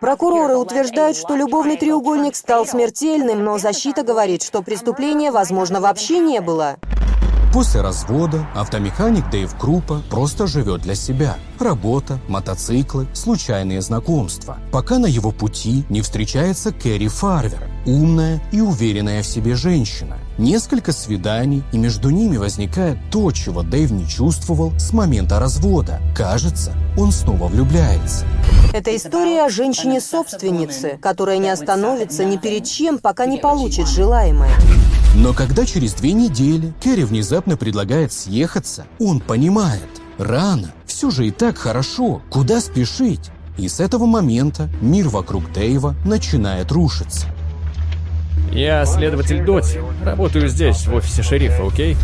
Прокуроры утверждают, что любовный треугольник стал смертельным, но защита говорит, что преступления, возможно, вообще не было. После развода автомеханик Дэйв Крупа просто живет для себя. Работа, мотоциклы, случайные знакомства. Пока на его пути не встречается Кэрри Фарвер, умная и уверенная в себе женщина. Несколько свиданий, и между ними возникает то, чего Дэйв не чувствовал с момента развода. Кажется, он снова влюбляется. Это история о женщине-собственнице, которая не остановится ни перед чем, пока не получит желаемое. Но когда через две недели Кэрри внезапно предлагает съехаться, он понимает, рано, все же и так хорошо, куда спешить? И с этого момента мир вокруг Дэйва начинает рушиться. Я следователь Доти. Работаю здесь, в офисе шерифа, окей?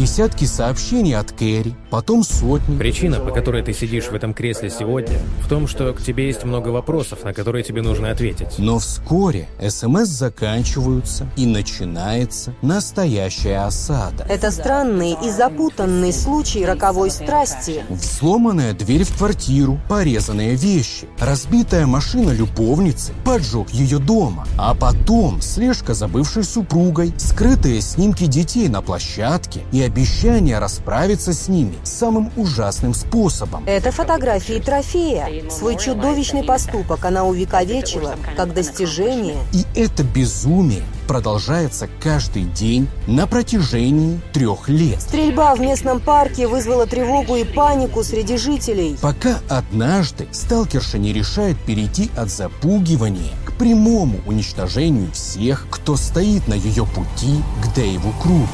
Десятки сообщений от Кэрри, потом сотни. Причина, по которой ты сидишь в этом кресле сегодня, в том, что к тебе есть много вопросов, на которые тебе нужно ответить. Но вскоре СМС заканчиваются и начинается настоящая осада. Это странный и запутанный случай роковой страсти. Взломанная дверь в квартиру, порезанные вещи, разбитая машина любовницы, поджог ее дома, а потом слежка за бывшей супругой, скрытые снимки детей на площадке и обещание расправиться с ними самым ужасным способом. Это фотографии трофея. Свой чудовищный поступок она увековечила как достижение. И это безумие продолжается каждый день на протяжении трех лет. Стрельба в местном парке вызвала тревогу и панику среди жителей. Пока однажды сталкерша не решает перейти от запугивания прямому уничтожению всех, кто стоит на ее пути к Дэйву Крупу.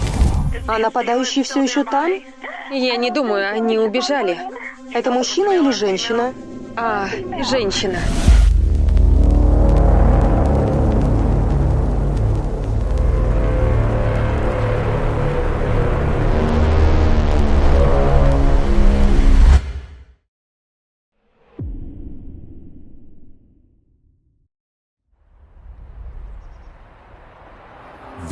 А нападающий все еще там? Я не думаю, они убежали. Это мужчина или женщина? А, женщина.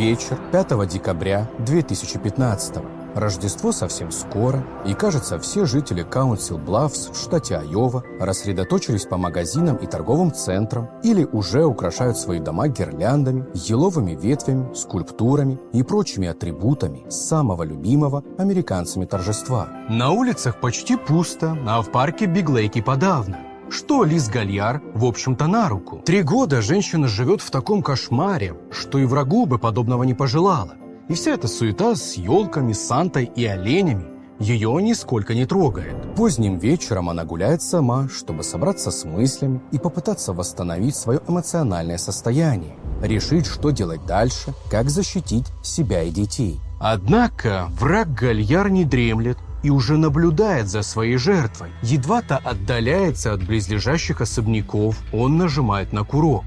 Вечер 5 декабря 2015 Рождество совсем скоро, и, кажется, все жители Каунсил Блавс в штате Айова рассредоточились по магазинам и торговым центрам или уже украшают свои дома гирляндами, еловыми ветвями, скульптурами и прочими атрибутами самого любимого американцами торжества. На улицах почти пусто, а в парке Биглейки подавно. Что Лиз Гальяр, в общем-то, на руку. Три года женщина живет в таком кошмаре, что и врагу бы подобного не пожелала. И вся эта суета с елками, Сантой и оленями ее нисколько не трогает. Поздним вечером она гуляет сама, чтобы собраться с мыслями и попытаться восстановить свое эмоциональное состояние, решить, что делать дальше, как защитить себя и детей. Однако враг Гальяр не дремлет и уже наблюдает за своей жертвой. Едва-то отдаляется от близлежащих особняков, он нажимает на курок.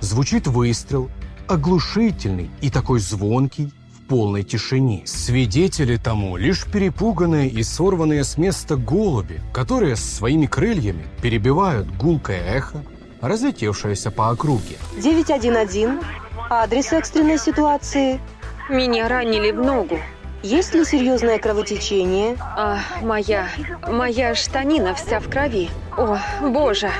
Звучит выстрел, оглушительный и такой звонкий, в полной тишине. Свидетели тому лишь перепуганные и сорванные с места голуби, которые своими крыльями перебивают гулкое эхо, разлетевшееся по округе. 911. Адрес экстренной ситуации. Меня ранили в ногу. Есть ли серьезное кровотечение? А, моя... моя штанина вся в крови. О, боже.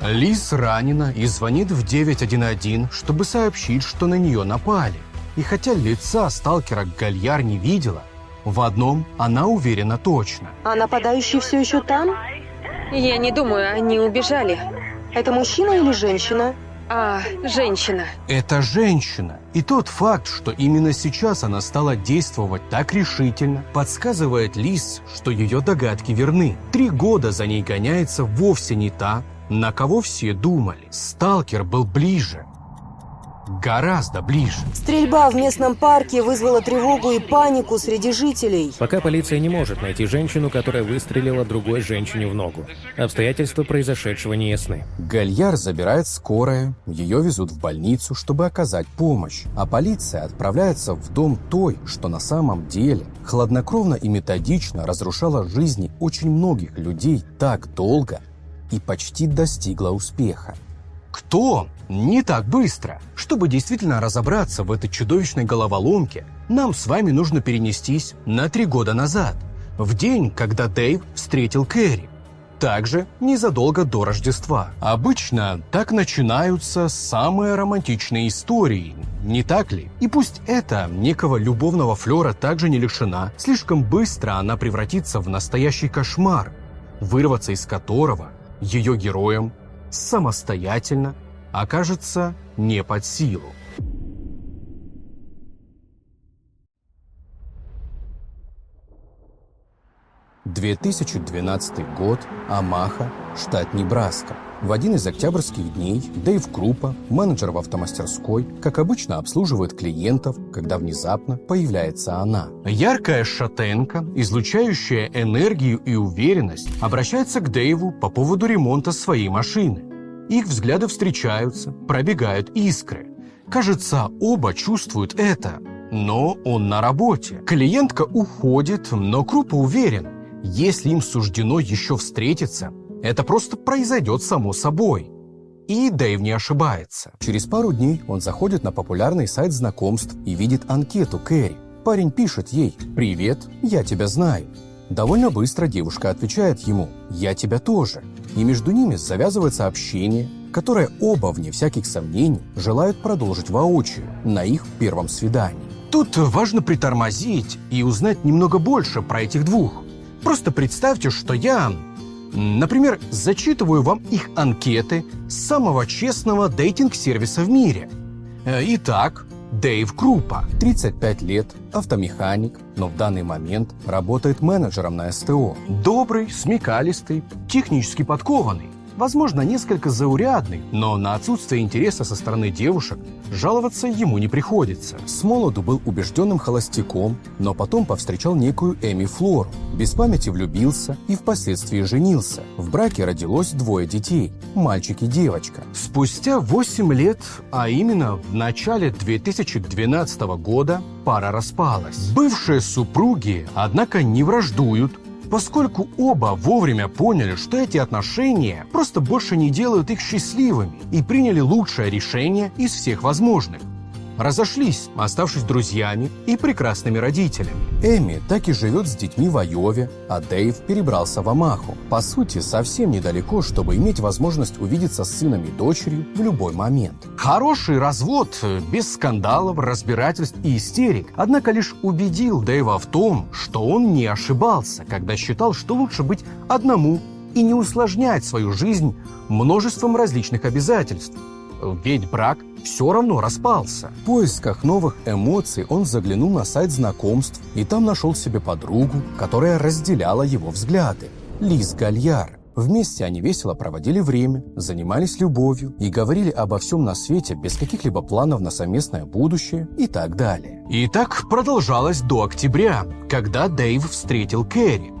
Лиз ранена и звонит в 911, чтобы сообщить, что на нее напали. И хотя лица сталкера Гальяр не видела, в одном она уверена точно. А нападающий все еще там? Я не думаю, они убежали. Это мужчина или женщина? А, женщина. Это женщина. И тот факт, что именно сейчас она стала действовать так решительно, подсказывает Лиз, что ее догадки верны. Три года за ней гоняется вовсе не та, на кого все думали. Сталкер был ближе. Гораздо ближе. Стрельба в местном парке вызвала тревогу и панику среди жителей. Пока полиция не может найти женщину, которая выстрелила другой женщине в ногу. Обстоятельства произошедшего не ясны. Гальяр забирает скорая, ее везут в больницу, чтобы оказать помощь, а полиция отправляется в дом той, что на самом деле хладнокровно и методично разрушала жизни очень многих людей так долго и почти достигла успеха. Кто? Не так быстро. Чтобы действительно разобраться в этой чудовищной головоломке, нам с вами нужно перенестись на три года назад, в день, когда Дэйв встретил Кэрри. также незадолго до Рождества. Обычно так начинаются самые романтичные истории, не так ли? И пусть это некого любовного флера также не лишена, слишком быстро она превратится в настоящий кошмар, вырваться из которого ее героям самостоятельно окажется не под силу. 2012 год, Амаха, штат Небраска. В один из октябрьских дней Дэйв Крупа, менеджер в автомастерской, как обычно обслуживает клиентов, когда внезапно появляется она. Яркая шатенка, излучающая энергию и уверенность, обращается к Дэйву по поводу ремонта своей машины. Их взгляды встречаются, пробегают искры. Кажется, оба чувствуют это, но он на работе. Клиентка уходит, но Крупа уверен, если им суждено еще встретиться, это просто произойдет само собой. И Дэйв не ошибается. Через пару дней он заходит на популярный сайт знакомств и видит анкету Кэрри. Парень пишет ей «Привет, я тебя знаю». Довольно быстро девушка отвечает ему «Я тебя тоже». И между ними завязывается общение, которое оба, вне всяких сомнений, желают продолжить воочию на их первом свидании. Тут важно притормозить и узнать немного больше про этих двух. Просто представьте, что я, например, зачитываю вам их анкеты самого честного дейтинг-сервиса в мире. Э, итак, Дэйв Крупа, 35 лет, автомеханик, но в данный момент работает менеджером на СТО. Добрый, смекалистый, технически подкованный возможно, несколько заурядный, но на отсутствие интереса со стороны девушек жаловаться ему не приходится. С молоду был убежденным холостяком, но потом повстречал некую Эми Флору, без памяти влюбился и впоследствии женился. В браке родилось двое детей – мальчик и девочка. Спустя 8 лет, а именно в начале 2012 года, пара распалась. Бывшие супруги, однако, не враждуют, поскольку оба вовремя поняли, что эти отношения просто больше не делают их счастливыми и приняли лучшее решение из всех возможных разошлись, оставшись друзьями и прекрасными родителями. Эми так и живет с детьми в Айове, а Дэйв перебрался в Амаху. По сути, совсем недалеко, чтобы иметь возможность увидеться с сыном и дочерью в любой момент. Хороший развод, без скандалов, разбирательств и истерик, однако лишь убедил Дэйва в том, что он не ошибался, когда считал, что лучше быть одному и не усложнять свою жизнь множеством различных обязательств. Ведь брак – все равно распался. В поисках новых эмоций он заглянул на сайт знакомств и там нашел себе подругу, которая разделяла его взгляды. Лиз Гальяр. Вместе они весело проводили время, занимались любовью и говорили обо всем на свете без каких-либо планов на совместное будущее и так далее. И так продолжалось до октября, когда Дэйв встретил Кэрри.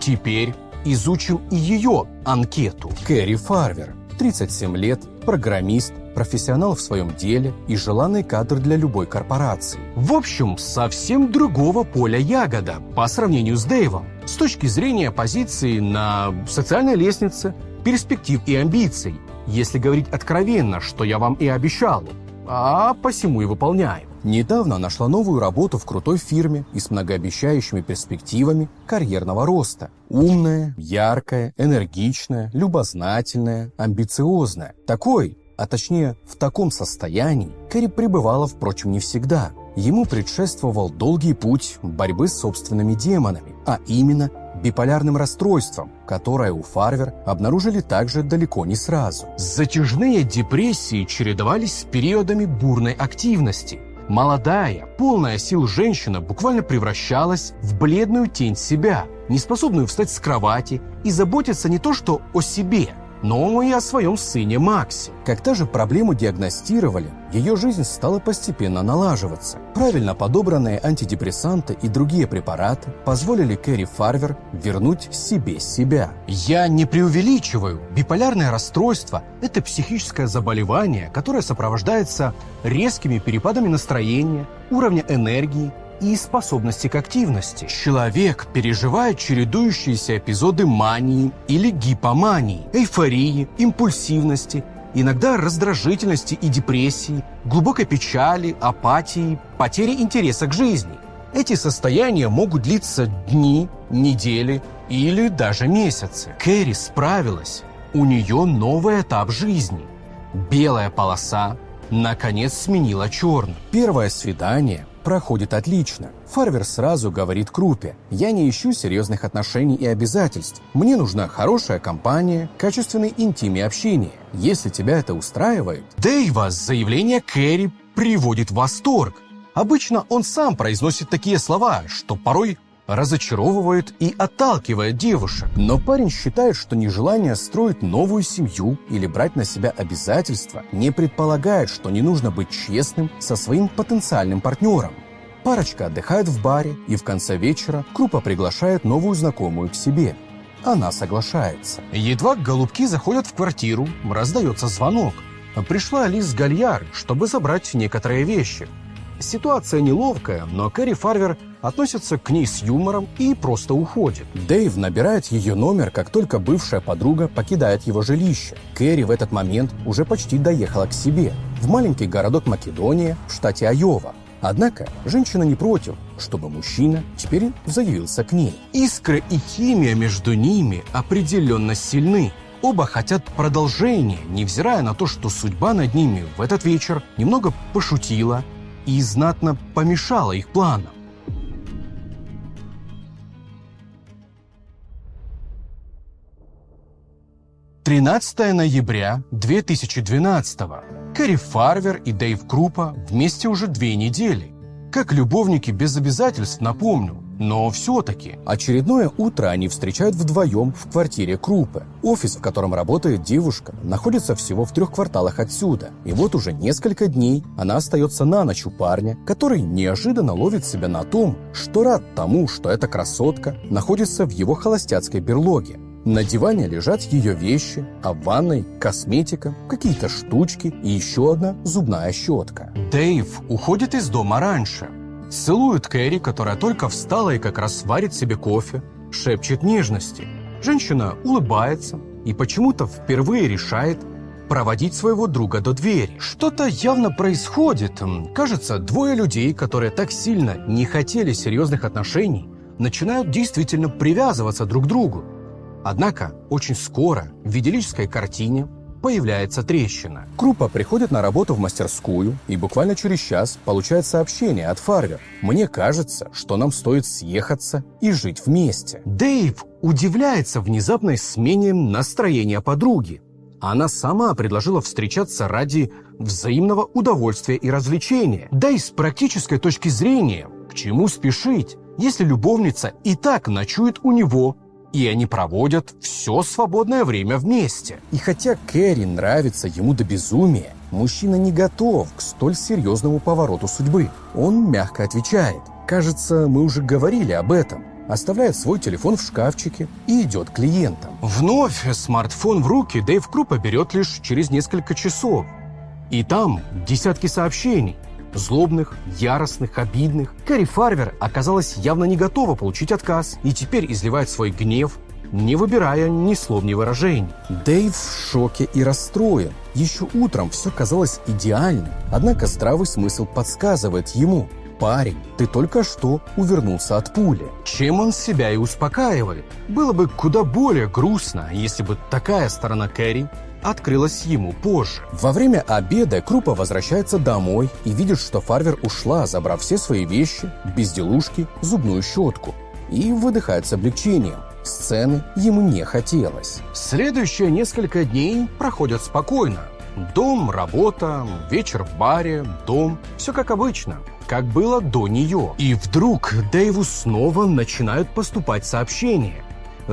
Теперь изучим и ее анкету. Кэрри Фарвер, 37 лет, программист, профессионал в своем деле и желанный кадр для любой корпорации. В общем, совсем другого поля ягода по сравнению с Дэйвом. С точки зрения позиции на социальной лестнице, перспектив и амбиций, если говорить откровенно, что я вам и обещал, а посему и выполняю. Недавно нашла новую работу в крутой фирме и с многообещающими перспективами карьерного роста. Умная, яркая, энергичная, любознательная, амбициозная. Такой, а точнее в таком состоянии, Кэрри пребывала, впрочем, не всегда. Ему предшествовал долгий путь борьбы с собственными демонами, а именно биполярным расстройством, которое у Фарвер обнаружили также далеко не сразу. Затяжные депрессии чередовались с периодами бурной активности – Молодая, полная сил женщина буквально превращалась в бледную тень себя, неспособную встать с кровати и заботиться не то что о себе – но и о своем сыне Максе. Когда же проблему диагностировали, ее жизнь стала постепенно налаживаться. Правильно подобранные антидепрессанты и другие препараты позволили Кэрри Фарвер вернуть себе себя. Я не преувеличиваю. Биполярное расстройство – это психическое заболевание, которое сопровождается резкими перепадами настроения, уровня энергии, и способности к активности. Человек переживает чередующиеся эпизоды мании или гипомании, эйфории, импульсивности, иногда раздражительности и депрессии, глубокой печали, апатии, потери интереса к жизни. Эти состояния могут длиться дни, недели или даже месяцы. Кэрри справилась. У нее новый этап жизни. Белая полоса наконец сменила черную. Первое свидание проходит отлично. Фарвер сразу говорит Крупе, «Я не ищу серьезных отношений и обязательств. Мне нужна хорошая компания, качественный интим и общение. Если тебя это устраивает...» Дэйва заявление Кэрри приводит в восторг. Обычно он сам произносит такие слова, что порой разочаровывает и отталкивает девушек. Но парень считает, что нежелание строить новую семью или брать на себя обязательства не предполагает, что не нужно быть честным со своим потенциальным партнером. Парочка отдыхает в баре, и в конце вечера Крупа приглашает новую знакомую к себе. Она соглашается. Едва голубки заходят в квартиру, раздается звонок. Пришла Алис Гальяр, чтобы забрать некоторые вещи. Ситуация неловкая, но Кэрри Фарвер относится к ней с юмором и просто уходит. Дэйв набирает ее номер, как только бывшая подруга покидает его жилище. Кэрри в этот момент уже почти доехала к себе, в маленький городок Македония в штате Айова. Однако женщина не против, чтобы мужчина теперь заявился к ней. Искры и химия между ними определенно сильны. Оба хотят продолжения, невзирая на то, что судьба над ними в этот вечер немного пошутила и знатно помешала их планам. Тринадцатое ноября 2012 Кэрри Фарвер и Дэйв Крупа вместе уже две недели. Как любовники без обязательств, напомню, но все-таки. Очередное утро они встречают вдвоем в квартире Крупы. Офис, в котором работает девушка, находится всего в трех кварталах отсюда. И вот уже несколько дней она остается на ночь у парня, который неожиданно ловит себя на том, что рад тому, что эта красотка находится в его холостяцкой берлоге. На диване лежат ее вещи, а в ванной косметика, какие-то штучки и еще одна зубная щетка. Дэйв уходит из дома раньше, Целует Кэрри, которая только встала и как раз варит себе кофе, шепчет нежности. Женщина улыбается и почему-то впервые решает проводить своего друга до двери. Что-то явно происходит. Кажется, двое людей, которые так сильно не хотели серьезных отношений, начинают действительно привязываться друг к другу. Однако очень скоро в идиллической картине появляется трещина. Крупа приходит на работу в мастерскую и буквально через час получает сообщение от Фарвер. «Мне кажется, что нам стоит съехаться и жить вместе». Дэйв удивляется внезапной смене настроения подруги. Она сама предложила встречаться ради взаимного удовольствия и развлечения. Да и с практической точки зрения, к чему спешить, если любовница и так ночует у него и они проводят все свободное время вместе. И хотя Кэрри нравится ему до безумия, мужчина не готов к столь серьезному повороту судьбы. Он мягко отвечает. Кажется, мы уже говорили об этом. Оставляет свой телефон в шкафчике и идет к клиентам. Вновь смартфон в руки Дэйв Крупа берет лишь через несколько часов. И там десятки сообщений злобных, яростных, обидных. Кэрри Фарвер оказалась явно не готова получить отказ и теперь изливает свой гнев, не выбирая ни слов, ни выражений. Дэйв в шоке и расстроен. Еще утром все казалось идеальным, однако здравый смысл подсказывает ему. «Парень, ты только что увернулся от пули». Чем он себя и успокаивает. Было бы куда более грустно, если бы такая сторона Кэрри открылась ему позже. Во время обеда Крупа возвращается домой и видит, что Фарвер ушла, забрав все свои вещи, безделушки, зубную щетку. И выдыхает с облегчением. Сцены ему не хотелось. Следующие несколько дней проходят спокойно. Дом, работа, вечер в баре, дом. Все как обычно, как было до нее. И вдруг Дэйву снова начинают поступать сообщения.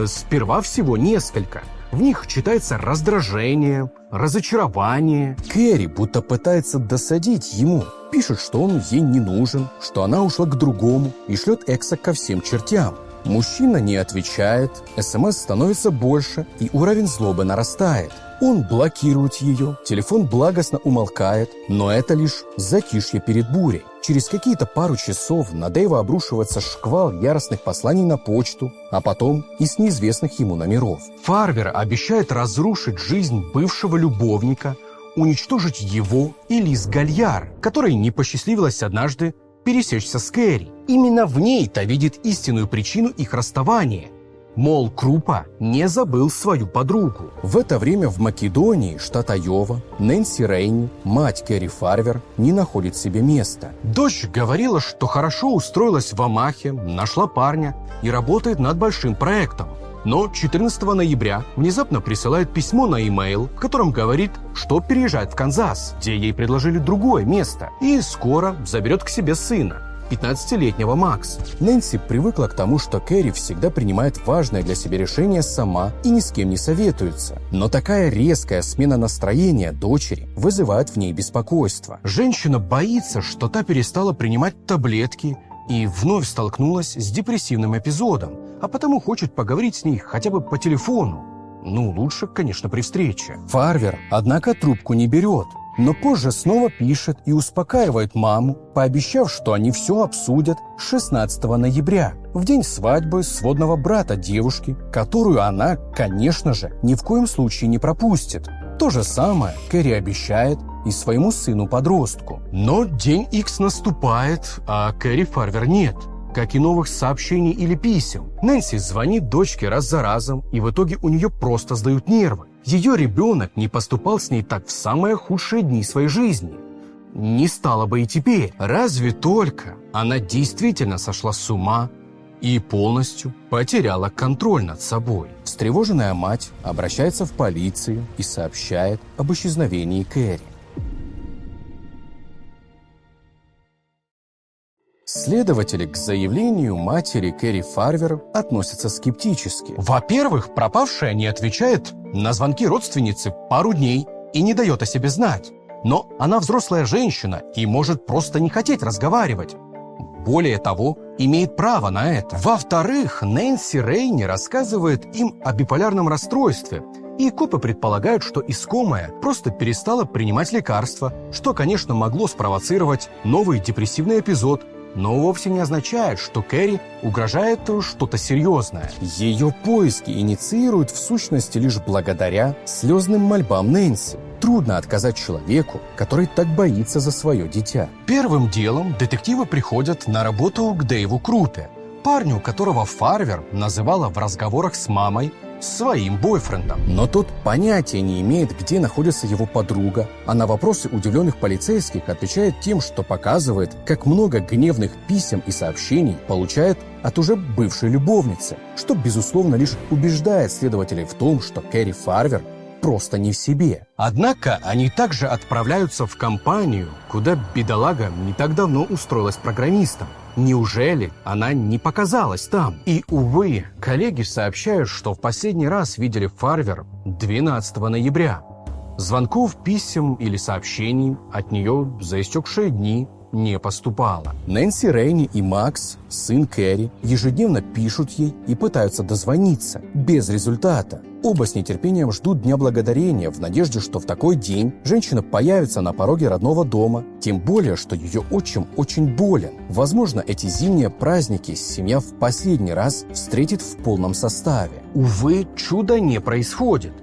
Сперва всего несколько – в них читается раздражение, разочарование. Кэрри будто пытается досадить ему. Пишет, что он ей не нужен, что она ушла к другому и шлет Экса ко всем чертям. Мужчина не отвечает, СМС становится больше и уровень злобы нарастает. Он блокирует ее, телефон благостно умолкает, но это лишь затишье перед бурей. Через какие-то пару часов на Дэйва обрушивается шквал яростных посланий на почту, а потом и с неизвестных ему номеров. Фарвер обещает разрушить жизнь бывшего любовника, уничтожить его и Лиз Гальяр, которой не посчастливилось однажды пересечься с Кэрри. Именно в ней-то видит истинную причину их расставания. Мол, Крупа не забыл свою подругу. В это время в Македонии, штат Айова, Нэнси Рейни, мать Кэрри Фарвер, не находит себе места. Дочь говорила, что хорошо устроилась в Омахе, нашла парня и работает над большим проектом. Но 14 ноября внезапно присылает письмо на e-mail, в котором говорит, что переезжает в Канзас, где ей предложили другое место, и скоро заберет к себе сына. 15-летнего Макс. Нэнси привыкла к тому, что Кэрри всегда принимает важное для себя решение сама и ни с кем не советуется. Но такая резкая смена настроения дочери вызывает в ней беспокойство. Женщина боится, что та перестала принимать таблетки и вновь столкнулась с депрессивным эпизодом, а потому хочет поговорить с ней хотя бы по телефону. Ну, лучше, конечно, при встрече. Фарвер, однако, трубку не берет, но позже снова пишет и успокаивает маму, пообещав, что они все обсудят 16 ноября, в день свадьбы сводного брата девушки, которую она, конечно же, ни в коем случае не пропустит. То же самое Кэрри обещает и своему сыну-подростку. Но день X наступает, а Кэрри Фарвер нет как и новых сообщений или писем. Нэнси звонит дочке раз за разом, и в итоге у нее просто сдают нервы. Ее ребенок не поступал с ней так в самые худшие дни своей жизни. Не стало бы и теперь. Разве только она действительно сошла с ума и полностью потеряла контроль над собой. Встревоженная мать обращается в полицию и сообщает об исчезновении Кэрри. Следователи к заявлению матери Кэрри Фарвер относятся скептически. Во-первых, пропавшая не отвечает на звонки родственницы пару дней и не дает о себе знать. Но она взрослая женщина и может просто не хотеть разговаривать. Более того, имеет право на это. Во-вторых, Нэнси Рейни рассказывает им о биполярном расстройстве, и копы предполагают, что искомая просто перестала принимать лекарства, что, конечно, могло спровоцировать новый депрессивный эпизод, но вовсе не означает, что Кэрри угрожает что-то серьезное. Ее поиски инициируют в сущности лишь благодаря слезным мольбам Нэнси. Трудно отказать человеку, который так боится за свое дитя. Первым делом детективы приходят на работу к Дэйву Крупе, парню, которого Фарвер называла в разговорах с мамой своим бойфрендом. Но тот понятия не имеет, где находится его подруга, а на вопросы удивленных полицейских отвечает тем, что показывает, как много гневных писем и сообщений получает от уже бывшей любовницы, что, безусловно, лишь убеждает следователей в том, что Кэрри Фарвер просто не в себе. Однако они также отправляются в компанию, куда бедолага не так давно устроилась программистом. Неужели она не показалась там? И, увы, коллеги сообщают, что в последний раз видели Фарвер 12 ноября. Звонков, писем или сообщений от нее за истекшие дни не поступало. Нэнси Рейни и Макс, сын Кэрри, ежедневно пишут ей и пытаются дозвониться, без результата. Оба с нетерпением ждут Дня Благодарения в надежде, что в такой день женщина появится на пороге родного дома, тем более, что ее отчим очень болен. Возможно, эти зимние праздники семья в последний раз встретит в полном составе. Увы, чудо не происходит.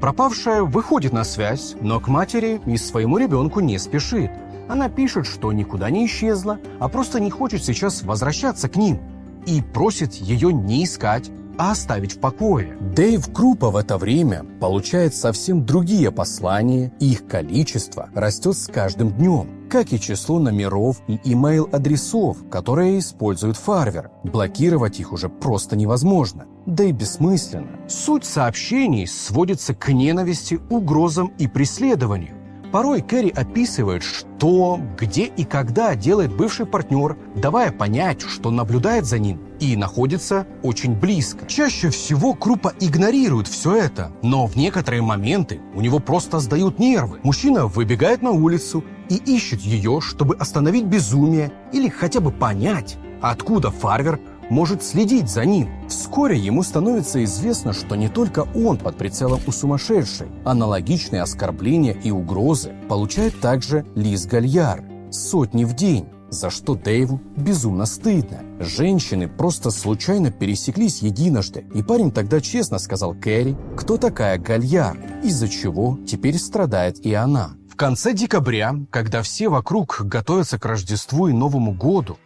Пропавшая выходит на связь, но к матери и своему ребенку не спешит. Она пишет, что никуда не исчезла, а просто не хочет сейчас возвращаться к ним и просит ее не искать, а оставить в покое. Дэйв Крупа в это время получает совсем другие послания, и их количество растет с каждым днем, как и число номеров и имейл-адресов, которые использует Фарвер. Блокировать их уже просто невозможно, да и бессмысленно. Суть сообщений сводится к ненависти, угрозам и преследованию. Порой Кэрри описывает, что, где и когда делает бывший партнер, давая понять, что наблюдает за ним и находится очень близко. Чаще всего Крупа игнорирует все это, но в некоторые моменты у него просто сдают нервы. Мужчина выбегает на улицу и ищет ее, чтобы остановить безумие или хотя бы понять, откуда Фарвер может следить за ним. Вскоре ему становится известно, что не только он под прицелом у сумасшедшей. Аналогичные оскорбления и угрозы получает также Лиз Гальяр. Сотни в день за что Дэйву безумно стыдно. Женщины просто случайно пересеклись единожды, и парень тогда честно сказал Кэрри, кто такая Гальяр, из-за чего теперь страдает и она. В конце декабря, когда все вокруг готовятся к Рождеству и Новому году,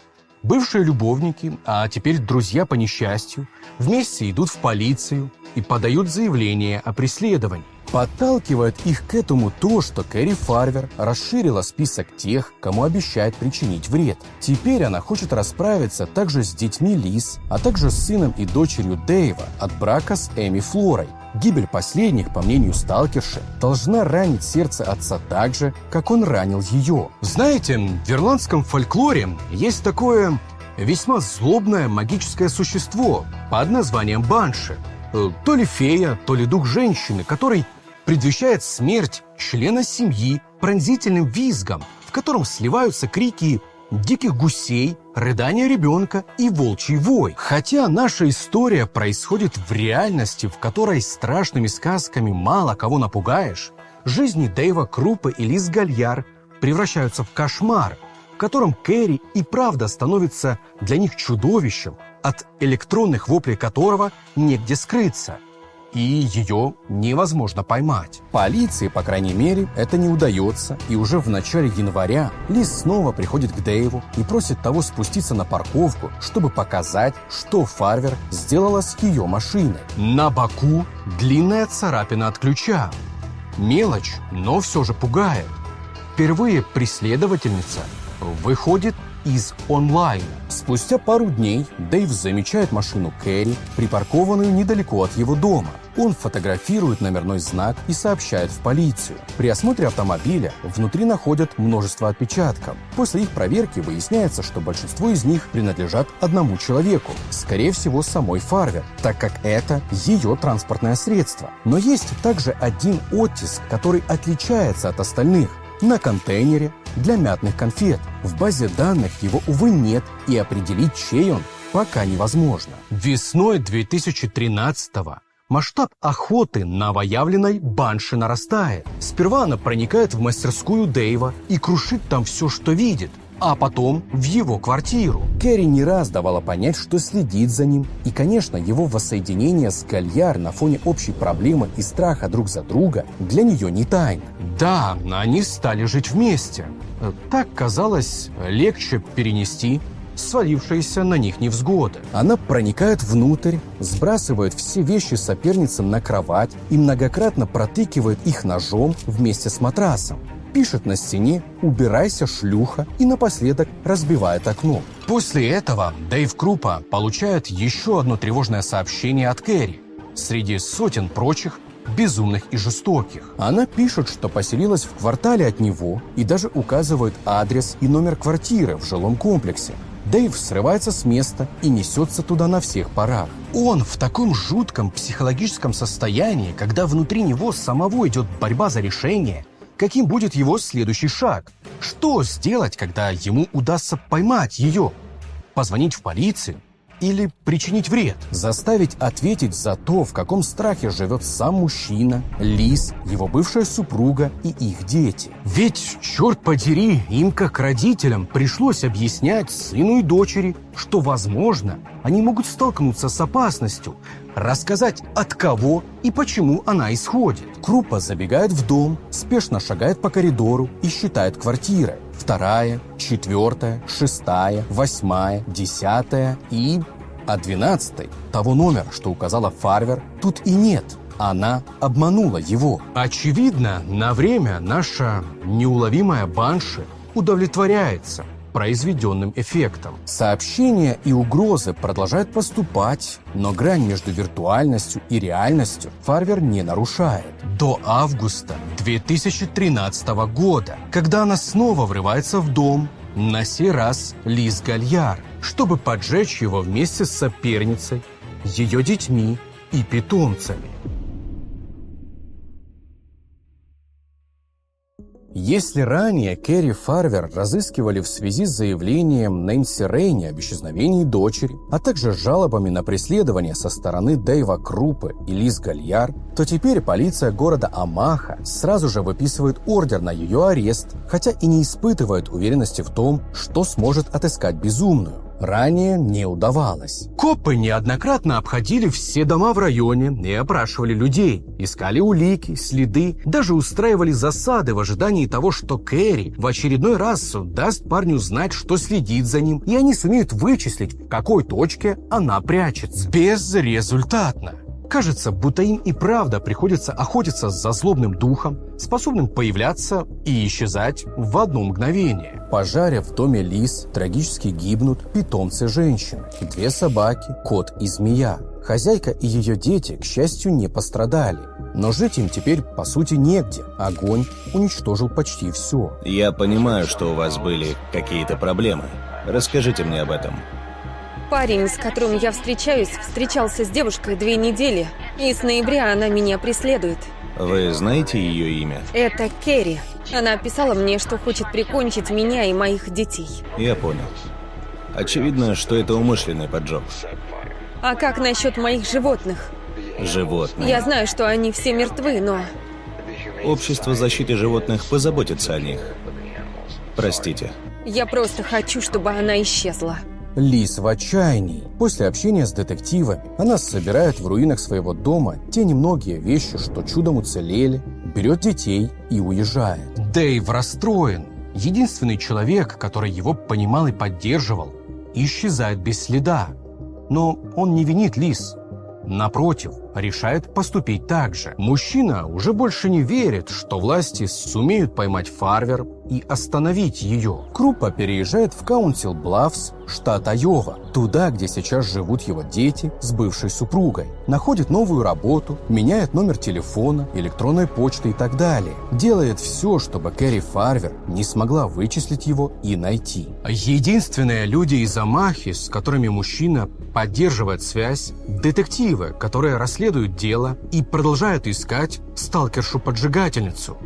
Бывшие любовники, а теперь друзья по несчастью, вместе идут в полицию и подают заявление о преследовании. Подталкивает их к этому то, что Кэрри Фарвер расширила список тех, кому обещает причинить вред. Теперь она хочет расправиться также с детьми Лиз, а также с сыном и дочерью Дэйва от брака с Эми Флорой. Гибель последних, по мнению сталкерши, должна ранить сердце отца так же, как он ранил ее. Знаете, в ирландском фольклоре есть такое весьма злобное магическое существо под названием Банши. Э, то ли фея, то ли дух женщины, который предвещает смерть члена семьи пронзительным визгом, в котором сливаются крики диких гусей, рыдания ребенка и волчий вой. Хотя наша история происходит в реальности, в которой страшными сказками мало кого напугаешь, жизни Дэйва Крупа и Лиз Гальяр превращаются в кошмар, в котором Кэрри и правда становится для них чудовищем, от электронных воплей которого негде скрыться – и ее невозможно поймать. Полиции, по крайней мере, это не удается, и уже в начале января Лиз снова приходит к Дэйву и просит того спуститься на парковку, чтобы показать, что Фарвер сделала с ее машиной. На боку длинная царапина от ключа. Мелочь, но все же пугает. Впервые преследовательница выходит из онлайн. Спустя пару дней Дэйв замечает машину Кэрри, припаркованную недалеко от его дома. Он фотографирует номерной знак и сообщает в полицию. При осмотре автомобиля внутри находят множество отпечатков. После их проверки выясняется, что большинство из них принадлежат одному человеку, скорее всего, самой Фарвер, так как это ее транспортное средство. Но есть также один оттиск, который отличается от остальных на контейнере для мятных конфет. В базе данных его, увы, нет, и определить, чей он, пока невозможно. Весной 2013-го масштаб охоты новоявленной банши нарастает. Сперва она проникает в мастерскую Дэйва и крушит там все, что видит – а потом в его квартиру. Кэрри не раз давала понять, что следит за ним, и, конечно, его воссоединение с Гальяр на фоне общей проблемы и страха друг за друга для нее не тайна. Да, они стали жить вместе. Так казалось легче перенести свалившиеся на них невзгоды. Она проникает внутрь, сбрасывает все вещи соперницы на кровать и многократно протыкивает их ножом вместе с матрасом пишет на стене «Убирайся, шлюха» и напоследок разбивает окно. После этого Дэйв Крупа получает еще одно тревожное сообщение от Кэрри. Среди сотен прочих безумных и жестоких. Она пишет, что поселилась в квартале от него и даже указывает адрес и номер квартиры в жилом комплексе. Дэйв срывается с места и несется туда на всех парах. Он в таком жутком психологическом состоянии, когда внутри него самого идет борьба за решение – каким будет его следующий шаг. Что сделать, когда ему удастся поймать ее? Позвонить в полицию? Или причинить вред? Заставить ответить за то, в каком страхе живет сам мужчина, Лис, его бывшая супруга и их дети. Ведь, черт подери, им как родителям пришлось объяснять сыну и дочери, что, возможно, они могут столкнуться с опасностью, рассказать от кого и почему она исходит. Крупа забегает в дом, спешно шагает по коридору и считает квартиры. Вторая, четвертая, шестая, восьмая, десятая и... А двенадцатой, того номера, что указала Фарвер, тут и нет. Она обманула его. Очевидно, на время наша неуловимая банши удовлетворяется – произведенным эффектом. Сообщения и угрозы продолжают поступать, но грань между виртуальностью и реальностью Фарвер не нарушает. До августа 2013 года, когда она снова врывается в дом, на сей раз Лиз Гальяр, чтобы поджечь его вместе с соперницей, ее детьми и питомцами. Если ранее Кэрри Фарвер разыскивали в связи с заявлением Нэнси Рейни об исчезновении дочери, а также жалобами на преследование со стороны Дэйва Крупы и Лиз Гальяр, то теперь полиция города Амаха сразу же выписывает ордер на ее арест, хотя и не испытывает уверенности в том, что сможет отыскать безумную. Ранее не удавалось. Копы неоднократно обходили все дома в районе и опрашивали людей, искали улики, следы, даже устраивали засады в ожидании того, что Кэрри в очередной раз даст парню знать, что следит за ним, и они сумеют вычислить, в какой точке она прячется. Безрезультатно. Кажется, будто им и правда приходится охотиться за злобным духом, способным появляться и исчезать в одно мгновение. В пожаре в доме Лис трагически гибнут питомцы женщин, две собаки, кот и змея. Хозяйка и ее дети, к счастью, не пострадали. Но жить им теперь, по сути, негде. Огонь уничтожил почти все. Я понимаю, что у вас были какие-то проблемы. Расскажите мне об этом. Парень, с которым я встречаюсь, встречался с девушкой две недели. И с ноября она меня преследует. Вы знаете ее имя? Это Керри. Она писала мне, что хочет прикончить меня и моих детей. Я понял. Очевидно, что это умышленный поджог. А как насчет моих животных? Животные. Я знаю, что они все мертвы, но... Общество защиты животных позаботится о них. Простите. Я просто хочу, чтобы она исчезла. Лис в отчаянии. После общения с детективами она собирает в руинах своего дома те немногие вещи, что чудом уцелели, берет детей и уезжает. Дэйв расстроен. Единственный человек, который его понимал и поддерживал, исчезает без следа. Но он не винит Лис. Напротив, решает поступить так же. Мужчина уже больше не верит, что власти сумеют поймать Фарвер и остановить ее. Крупа переезжает в Каунсил Блавс, штат Айова, туда, где сейчас живут его дети с бывшей супругой. Находит новую работу, меняет номер телефона, электронной почты и так далее. Делает все, чтобы Кэрри Фарвер не смогла вычислить его и найти. Единственные люди из Амахи, с которыми мужчина поддерживает связь, детективы, которые расследуют дело и продолжают искать сталкершу-поджигательницу.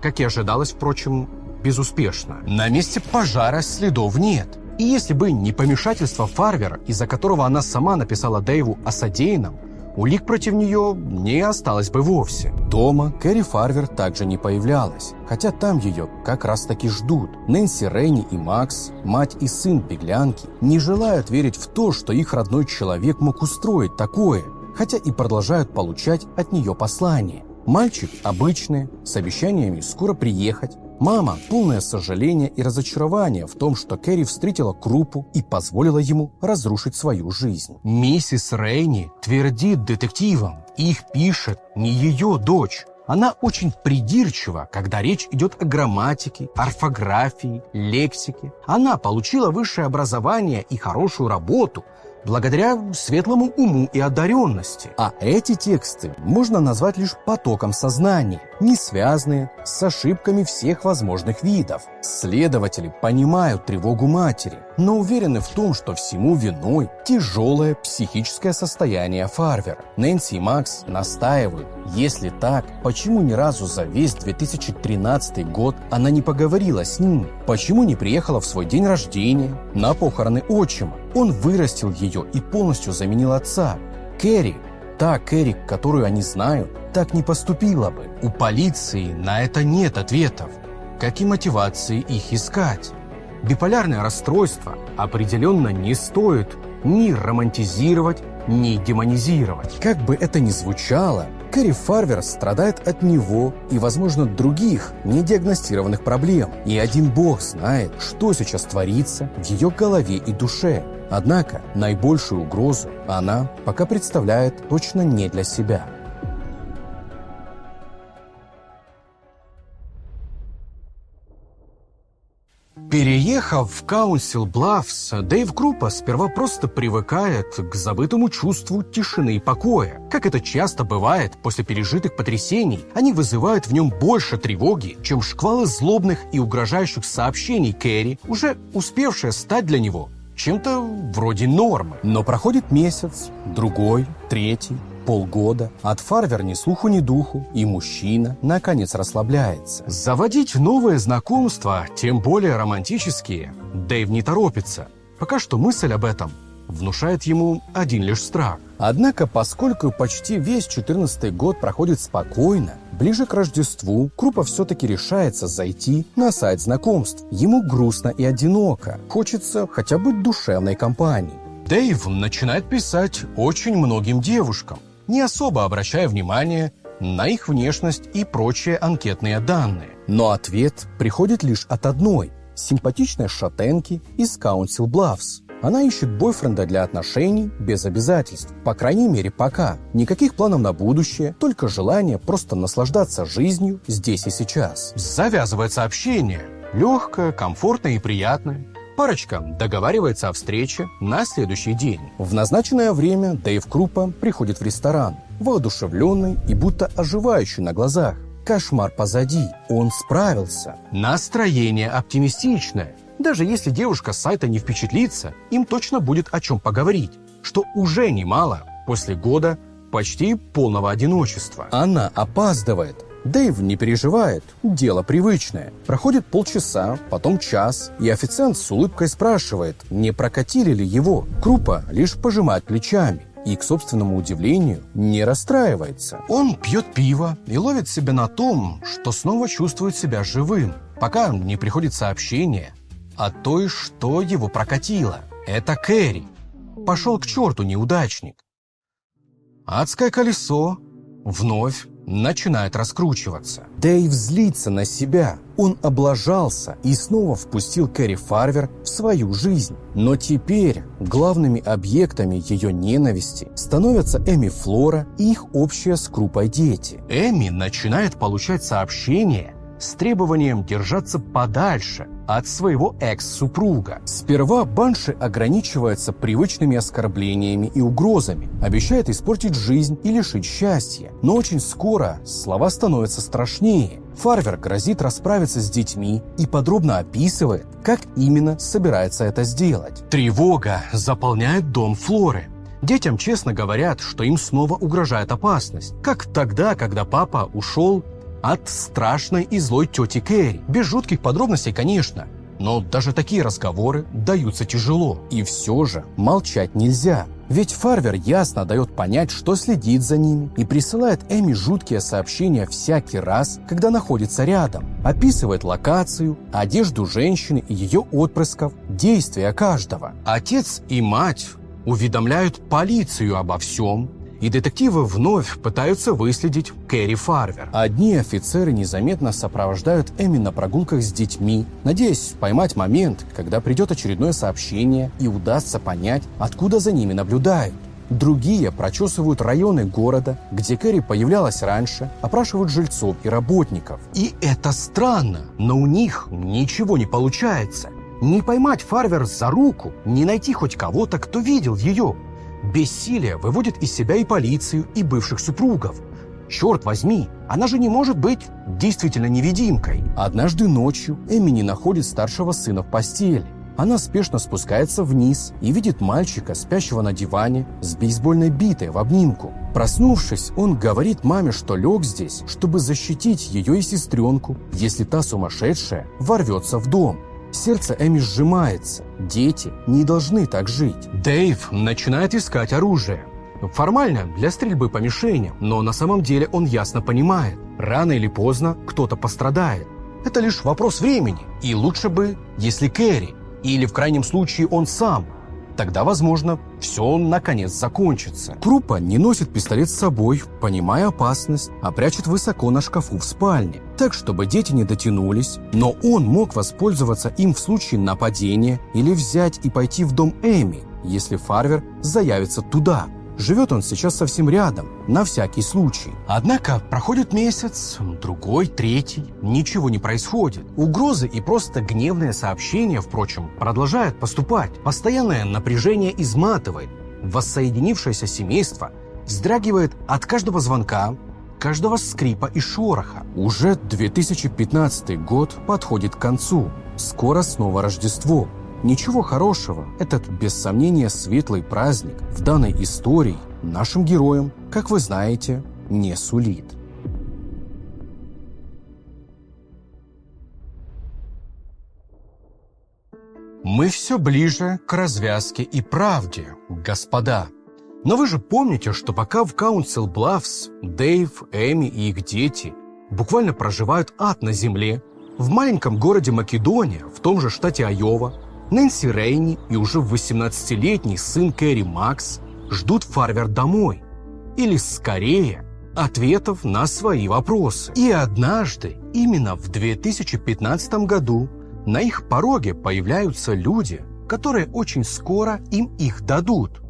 Как и ожидалось, впрочем, безуспешно. На месте пожара следов нет. И если бы не помешательство Фарвера, из-за которого она сама написала Дэйву о содеянном, улик против нее не осталось бы вовсе. Дома Кэрри Фарвер также не появлялась, хотя там ее как раз таки ждут. Нэнси Рейни и Макс, мать и сын беглянки, не желают верить в то, что их родной человек мог устроить такое, хотя и продолжают получать от нее послания. Мальчик обычный, с обещаниями скоро приехать. Мама полное сожаление и разочарование в том, что Кэрри встретила Крупу и позволила ему разрушить свою жизнь. Миссис Рейни твердит детективам, их пишет не ее дочь. Она очень придирчива, когда речь идет о грамматике, орфографии, лексике. Она получила высшее образование и хорошую работу – благодаря светлому уму и одаренности. А эти тексты можно назвать лишь потоком сознания, не связанные с ошибками всех возможных видов. Следователи понимают тревогу матери, но уверены в том, что всему виной тяжелое психическое состояние Фарвера. Нэнси и Макс настаивают, если так, почему ни разу за весь 2013 год она не поговорила с ним? Почему не приехала в свой день рождения, на похороны отчима? Он вырастил ее и полностью заменил отца. Кэрри, та Кэрри, которую они знают, так не поступила бы. У полиции на это нет ответов. Как и мотивации их искать. Биполярное расстройство определенно не стоит ни романтизировать, ни демонизировать. Как бы это ни звучало, Кэрри Фарвер страдает от него и, возможно, других недиагностированных проблем. И один бог знает, что сейчас творится в ее голове и душе. Однако наибольшую угрозу она пока представляет точно не для себя – Переехав в Каунсил Блавс, Дэйв Группа сперва просто привыкает к забытому чувству тишины и покоя. Как это часто бывает после пережитых потрясений, они вызывают в нем больше тревоги, чем шквалы злобных и угрожающих сообщений Кэрри, уже успевшая стать для него чем-то вроде нормы. Но проходит месяц, другой, третий, полгода. От Фарвер ни слуху, ни духу, и мужчина, наконец, расслабляется. Заводить новые знакомства, тем более романтические, Дэйв не торопится. Пока что мысль об этом внушает ему один лишь страх. Однако, поскольку почти весь 14 год проходит спокойно, ближе к Рождеству Крупа все-таки решается зайти на сайт знакомств. Ему грустно и одиноко, хочется хотя бы душевной компании. Дэйв начинает писать очень многим девушкам, не особо обращая внимание на их внешность и прочие анкетные данные. Но ответ приходит лишь от одной – симпатичной шатенки из Каунсил Блавс. Она ищет бойфренда для отношений без обязательств. По крайней мере, пока. Никаких планов на будущее, только желание просто наслаждаться жизнью здесь и сейчас. Завязывается общение. Легкое, комфортное и приятное. Парочка договаривается о встрече на следующий день. В назначенное время Дэйв Крупа приходит в ресторан, воодушевленный и будто оживающий на глазах. Кошмар позади, он справился. Настроение оптимистичное. Даже если девушка с сайта не впечатлится, им точно будет о чем поговорить, что уже немало после года почти полного одиночества. Она опаздывает, Дэйв не переживает, дело привычное. Проходит полчаса, потом час, и официант с улыбкой спрашивает, не прокатили ли его. Крупа лишь пожимает плечами и, к собственному удивлению, не расстраивается. Он пьет пиво и ловит себя на том, что снова чувствует себя живым, пока не приходит сообщение о той, что его прокатило. Это Кэрри. Пошел к черту неудачник. Адское колесо вновь начинает раскручиваться. Дэйв злится на себя. Он облажался и снова впустил Кэрри Фарвер в свою жизнь. Но теперь главными объектами ее ненависти становятся Эми Флора и их общие с Крупой дети. Эми начинает получать сообщения с требованием держаться подальше от своего экс-супруга. Сперва Банши ограничивается привычными оскорблениями и угрозами, обещает испортить жизнь и лишить счастья. Но очень скоро слова становятся страшнее. Фарвер грозит расправиться с детьми и подробно описывает, как именно собирается это сделать. Тревога заполняет дом Флоры. Детям честно говорят, что им снова угрожает опасность, как тогда, когда папа ушел от страшной и злой тети Кэрри. Без жутких подробностей, конечно. Но даже такие разговоры даются тяжело. И все же молчать нельзя. Ведь Фарвер ясно дает понять, что следит за ними и присылает Эми жуткие сообщения всякий раз, когда находится рядом. Описывает локацию, одежду женщины и ее отпрысков, действия каждого. Отец и мать уведомляют полицию обо всем, и детективы вновь пытаются выследить Кэрри Фарвер. Одни офицеры незаметно сопровождают Эми на прогулках с детьми, надеясь поймать момент, когда придет очередное сообщение и удастся понять, откуда за ними наблюдают. Другие прочесывают районы города, где Кэрри появлялась раньше, опрашивают жильцов и работников. И это странно, но у них ничего не получается. Не поймать Фарвер за руку, не найти хоть кого-то, кто видел ее. Бессилие выводит из себя и полицию, и бывших супругов. Черт возьми, она же не может быть действительно невидимкой. Однажды ночью Эмини находит старшего сына в постели. Она спешно спускается вниз и видит мальчика, спящего на диване, с бейсбольной битой в обнимку. Проснувшись, он говорит маме, что лег здесь, чтобы защитить ее и сестренку, если та сумасшедшая ворвется в дом. Сердце Эми сжимается. Дети не должны так жить. Дэйв начинает искать оружие. Формально для стрельбы по мишеням, но на самом деле он ясно понимает, рано или поздно кто-то пострадает. Это лишь вопрос времени. И лучше бы, если Кэрри, или в крайнем случае он сам – Тогда, возможно, все наконец закончится. Крупа не носит пистолет с собой, понимая опасность, а прячет высоко на шкафу в спальне, так, чтобы дети не дотянулись, но он мог воспользоваться им в случае нападения или взять и пойти в дом Эми, если Фарвер заявится туда – Живет он сейчас совсем рядом, на всякий случай. Однако проходит месяц, другой, третий, ничего не происходит. Угрозы и просто гневные сообщения, впрочем, продолжают поступать. Постоянное напряжение изматывает. Воссоединившееся семейство вздрагивает от каждого звонка, каждого скрипа и шороха. Уже 2015 год подходит к концу. Скоро снова Рождество. Ничего хорошего этот, без сомнения, светлый праздник в данной истории нашим героям, как вы знаете, не сулит. Мы все ближе к развязке и правде, господа. Но вы же помните, что пока в Каунсил Блавс Дэйв, Эми и их дети буквально проживают ад на земле, в маленьком городе Македония, в том же штате Айова, Нэнси Рейни и уже 18-летний сын Кэрри Макс ждут Фарвер домой. Или скорее, ответов на свои вопросы. И однажды, именно в 2015 году, на их пороге появляются люди, которые очень скоро им их дадут –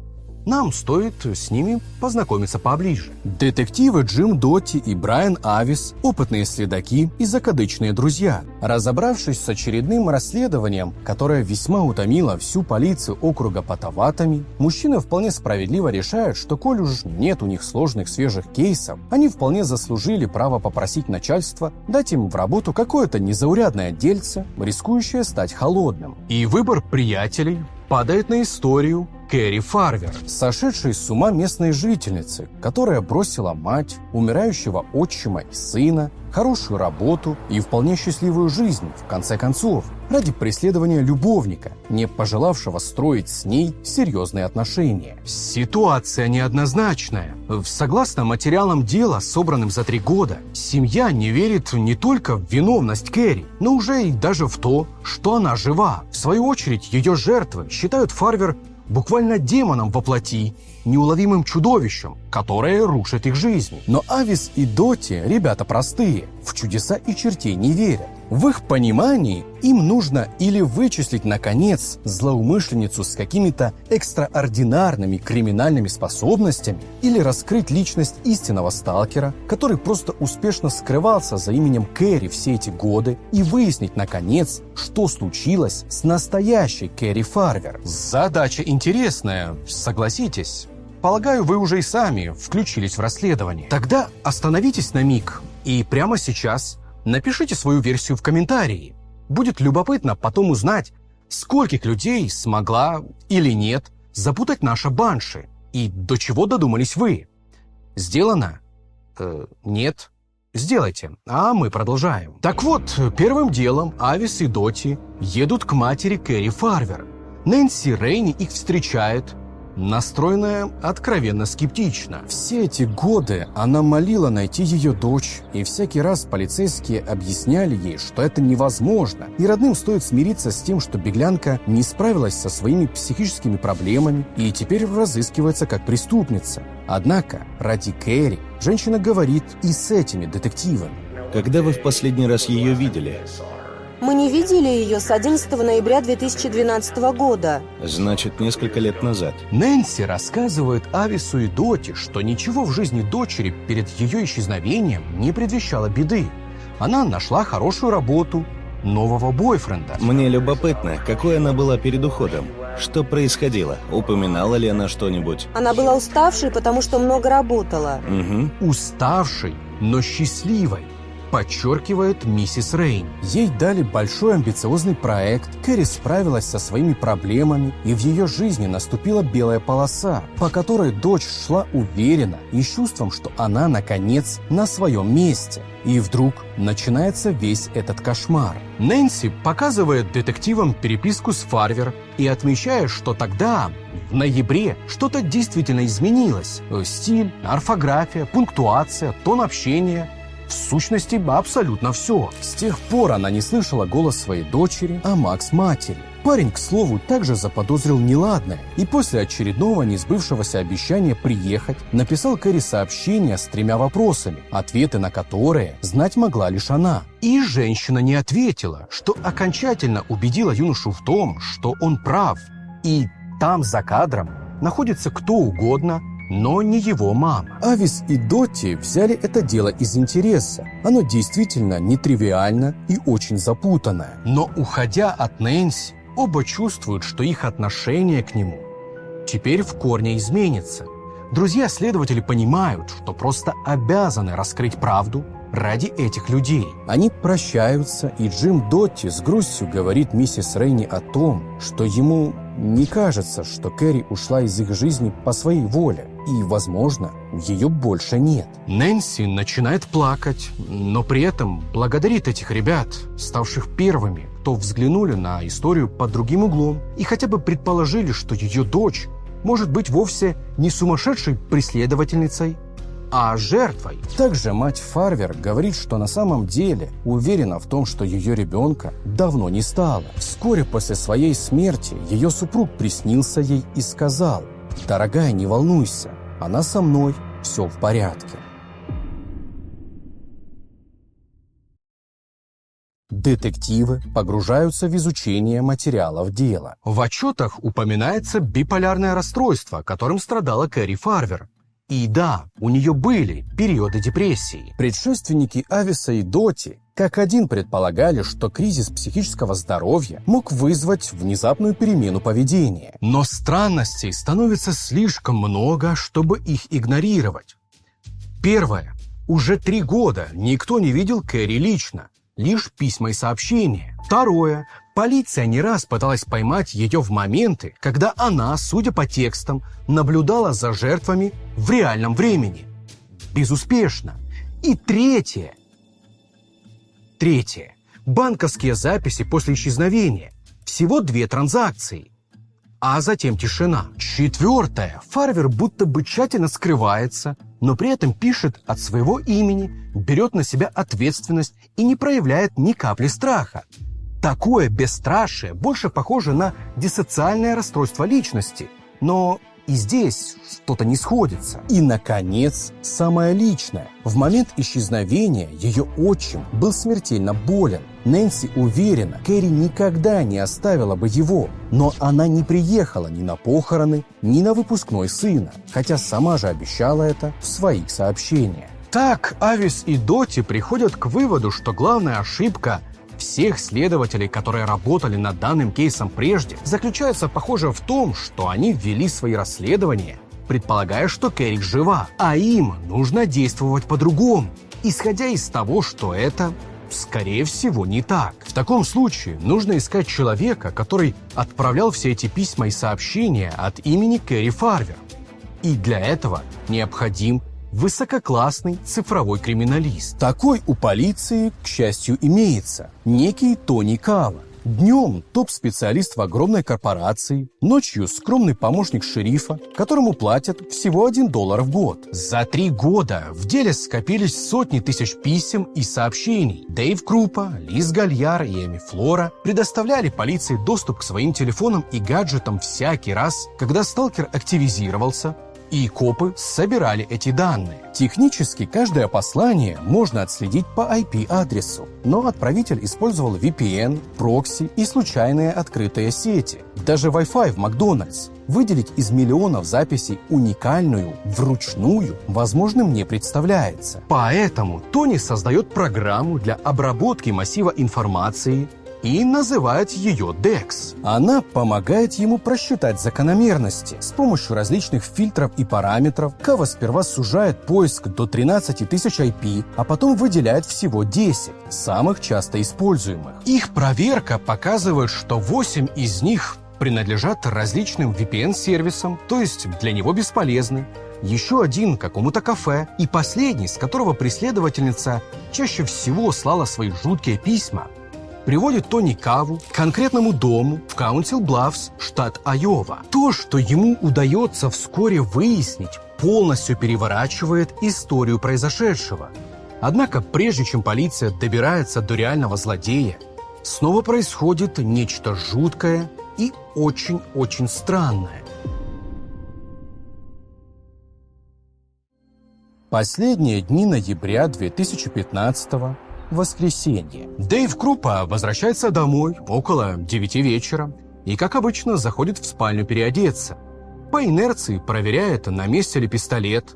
нам стоит с ними познакомиться поближе. Детективы Джим Дотти и Брайан Авис – опытные следаки и закадычные друзья. Разобравшись с очередным расследованием, которое весьма утомило всю полицию округа Патаватами, мужчины вполне справедливо решают, что коль уж нет у них сложных свежих кейсов, они вполне заслужили право попросить начальство дать им в работу какое-то незаурядное дельце, рискующее стать холодным. И выбор приятелей падает на историю Кэрри Фарвер, сошедшей с ума местной жительницы, которая бросила мать, умирающего отчима и сына, хорошую работу и вполне счастливую жизнь, в конце концов, ради преследования любовника, не пожелавшего строить с ней серьезные отношения. Ситуация неоднозначная. Согласно материалам дела, собранным за три года, семья не верит не только в виновность Кэрри, но уже и даже в то, что она жива. В свою очередь, ее жертвы считают Фарвер буквально демоном во плоти, неуловимым чудовищем, которое рушит их жизни. Но Авис и Доти – ребята простые, в чудеса и чертей не верят. В их понимании им нужно или вычислить, наконец, злоумышленницу с какими-то экстраординарными криминальными способностями, или раскрыть личность истинного сталкера, который просто успешно скрывался за именем Кэрри все эти годы, и выяснить, наконец, что случилось с настоящей Кэрри Фарвер. Задача интересная, согласитесь. Полагаю, вы уже и сами включились в расследование. Тогда остановитесь на миг и прямо сейчас напишите свою версию в комментарии. Будет любопытно потом узнать, скольких людей смогла или нет запутать наша Банши и до чего додумались вы. Сделано? Э, нет. Сделайте, а мы продолжаем. Так вот, первым делом Авис и Доти едут к матери Кэрри Фарвер. Нэнси Рейни их встречает, настроенная откровенно скептично. Все эти годы она молила найти ее дочь, и всякий раз полицейские объясняли ей, что это невозможно, и родным стоит смириться с тем, что беглянка не справилась со своими психическими проблемами и теперь разыскивается как преступница. Однако ради Кэрри женщина говорит и с этими детективами. Когда вы в последний раз ее видели? Мы не видели ее с 11 ноября 2012 года. Значит, несколько лет назад. Нэнси рассказывает Авису и Доте, что ничего в жизни дочери перед ее исчезновением не предвещало беды. Она нашла хорошую работу, нового бойфренда. Мне любопытно, какой она была перед уходом. Что происходило? Упоминала ли она что-нибудь? Она была уставшей, потому что много работала. Угу. Уставшей, но счастливой подчеркивает миссис Рейн. Ей дали большой амбициозный проект, Кэрри справилась со своими проблемами, и в ее жизни наступила белая полоса, по которой дочь шла уверенно и с чувством, что она, наконец, на своем месте. И вдруг начинается весь этот кошмар. Нэнси показывает детективам переписку с Фарвер и отмечает, что тогда, в ноябре, что-то действительно изменилось. Стиль, орфография, пунктуация, тон общения – в сущности, абсолютно все. С тех пор она не слышала голос своей дочери, а Макс матери. Парень, к слову, также заподозрил неладное и после очередного несбывшегося обещания приехать написал Кэрри сообщение с тремя вопросами, ответы на которые знать могла лишь она. И женщина не ответила, что окончательно убедила юношу в том, что он прав. И там, за кадром, находится кто угодно, но не его мама. Авис и Доти взяли это дело из интереса. Оно действительно нетривиально и очень запутанное. Но уходя от Нэнси, оба чувствуют, что их отношение к нему теперь в корне изменится. Друзья-следователи понимают, что просто обязаны раскрыть правду ради этих людей. Они прощаются, и Джим Дотти с грустью говорит миссис Рейни о том, что ему не кажется, что Кэрри ушла из их жизни по своей воле, и, возможно, ее больше нет. Нэнси начинает плакать, но при этом благодарит этих ребят, ставших первыми, кто взглянули на историю под другим углом и хотя бы предположили, что ее дочь может быть вовсе не сумасшедшей преследовательницей, а жертвой. Также мать Фарвер говорит, что на самом деле уверена в том, что ее ребенка давно не стало. Вскоре после своей смерти ее супруг приснился ей и сказал, «Дорогая, не волнуйся, она со мной, все в порядке». Детективы погружаются в изучение материалов дела. В отчетах упоминается биполярное расстройство, которым страдала Кэрри Фарвер. И да, у нее были периоды депрессии. Предшественники Ависа и Доти как один предполагали, что кризис психического здоровья мог вызвать внезапную перемену поведения. Но странностей становится слишком много, чтобы их игнорировать. Первое. Уже три года никто не видел Кэрри лично лишь письма и сообщения. Второе. Полиция не раз пыталась поймать ее в моменты, когда она, судя по текстам, наблюдала за жертвами в реальном времени. Безуспешно. И третье. Третье. Банковские записи после исчезновения. Всего две транзакции. А затем тишина. Четвертое. Фарвер будто бы тщательно скрывается, но при этом пишет от своего имени, берет на себя ответственность и не проявляет ни капли страха. Такое бесстрашие больше похоже на диссоциальное расстройство личности, но и здесь что-то не сходится. И, наконец, самое личное. В момент исчезновения ее отчим был смертельно болен. Нэнси уверена, Кэрри никогда не оставила бы его, но она не приехала ни на похороны, ни на выпускной сына, хотя сама же обещала это в своих сообщениях. Так Авис и Доти приходят к выводу, что главная ошибка всех следователей, которые работали над данным кейсом прежде, заключается, похоже, в том, что они ввели свои расследования, предполагая, что Керрик жива, а им нужно действовать по-другому, исходя из того, что это Скорее всего, не так. В таком случае нужно искать человека, который отправлял все эти письма и сообщения от имени Кэрри Фарвер. И для этого необходим высококлассный цифровой криминалист. Такой у полиции, к счастью, имеется. Некий Тони Кава. Днем топ-специалист в огромной корпорации, ночью скромный помощник шерифа, которому платят всего один доллар в год. За три года в деле скопились сотни тысяч писем и сообщений. Дэйв Крупа, Лиз Гальяр и Эми Флора предоставляли полиции доступ к своим телефонам и гаджетам всякий раз, когда сталкер активизировался, и копы собирали эти данные. Технически каждое послание можно отследить по IP-адресу, но отправитель использовал VPN, прокси и случайные открытые сети. Даже Wi-Fi в Макдональдс. Выделить из миллионов записей уникальную, вручную, возможным не представляется. Поэтому Тони создает программу для обработки массива информации, и называет ее DEX. Она помогает ему просчитать закономерности. С помощью различных фильтров и параметров Кава сперва сужает поиск до 13 тысяч IP, а потом выделяет всего 10, самых часто используемых. Их проверка показывает, что 8 из них принадлежат различным VPN-сервисам, то есть для него бесполезны. Еще один какому-то кафе, и последний, с которого преследовательница чаще всего слала свои жуткие письма, приводит Тони Каву к конкретному дому в Каунсил Блавс, штат Айова. То, что ему удается вскоре выяснить, полностью переворачивает историю произошедшего. Однако, прежде чем полиция добирается до реального злодея, снова происходит нечто жуткое и очень-очень странное. Последние дни ноября 2015 года воскресенье. Дэйв Крупа возвращается домой около 9 вечера и, как обычно, заходит в спальню переодеться. По инерции проверяет, на месте ли пистолет.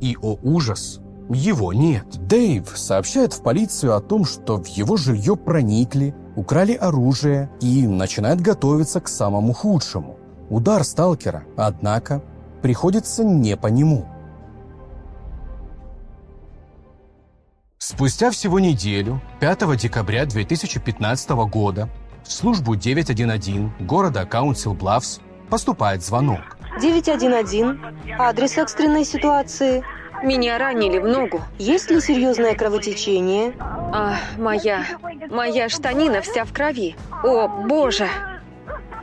И, о ужас, его нет. Дэйв сообщает в полицию о том, что в его жилье проникли, украли оружие и начинает готовиться к самому худшему. Удар сталкера, однако, приходится не по нему – Спустя всего неделю, 5 декабря 2015 года, в службу 911 города Каунсил Блавс поступает звонок. 911. Адрес экстренной ситуации. Меня ранили в ногу. Есть ли серьезное кровотечение? А, моя... Моя штанина вся в крови. О, боже!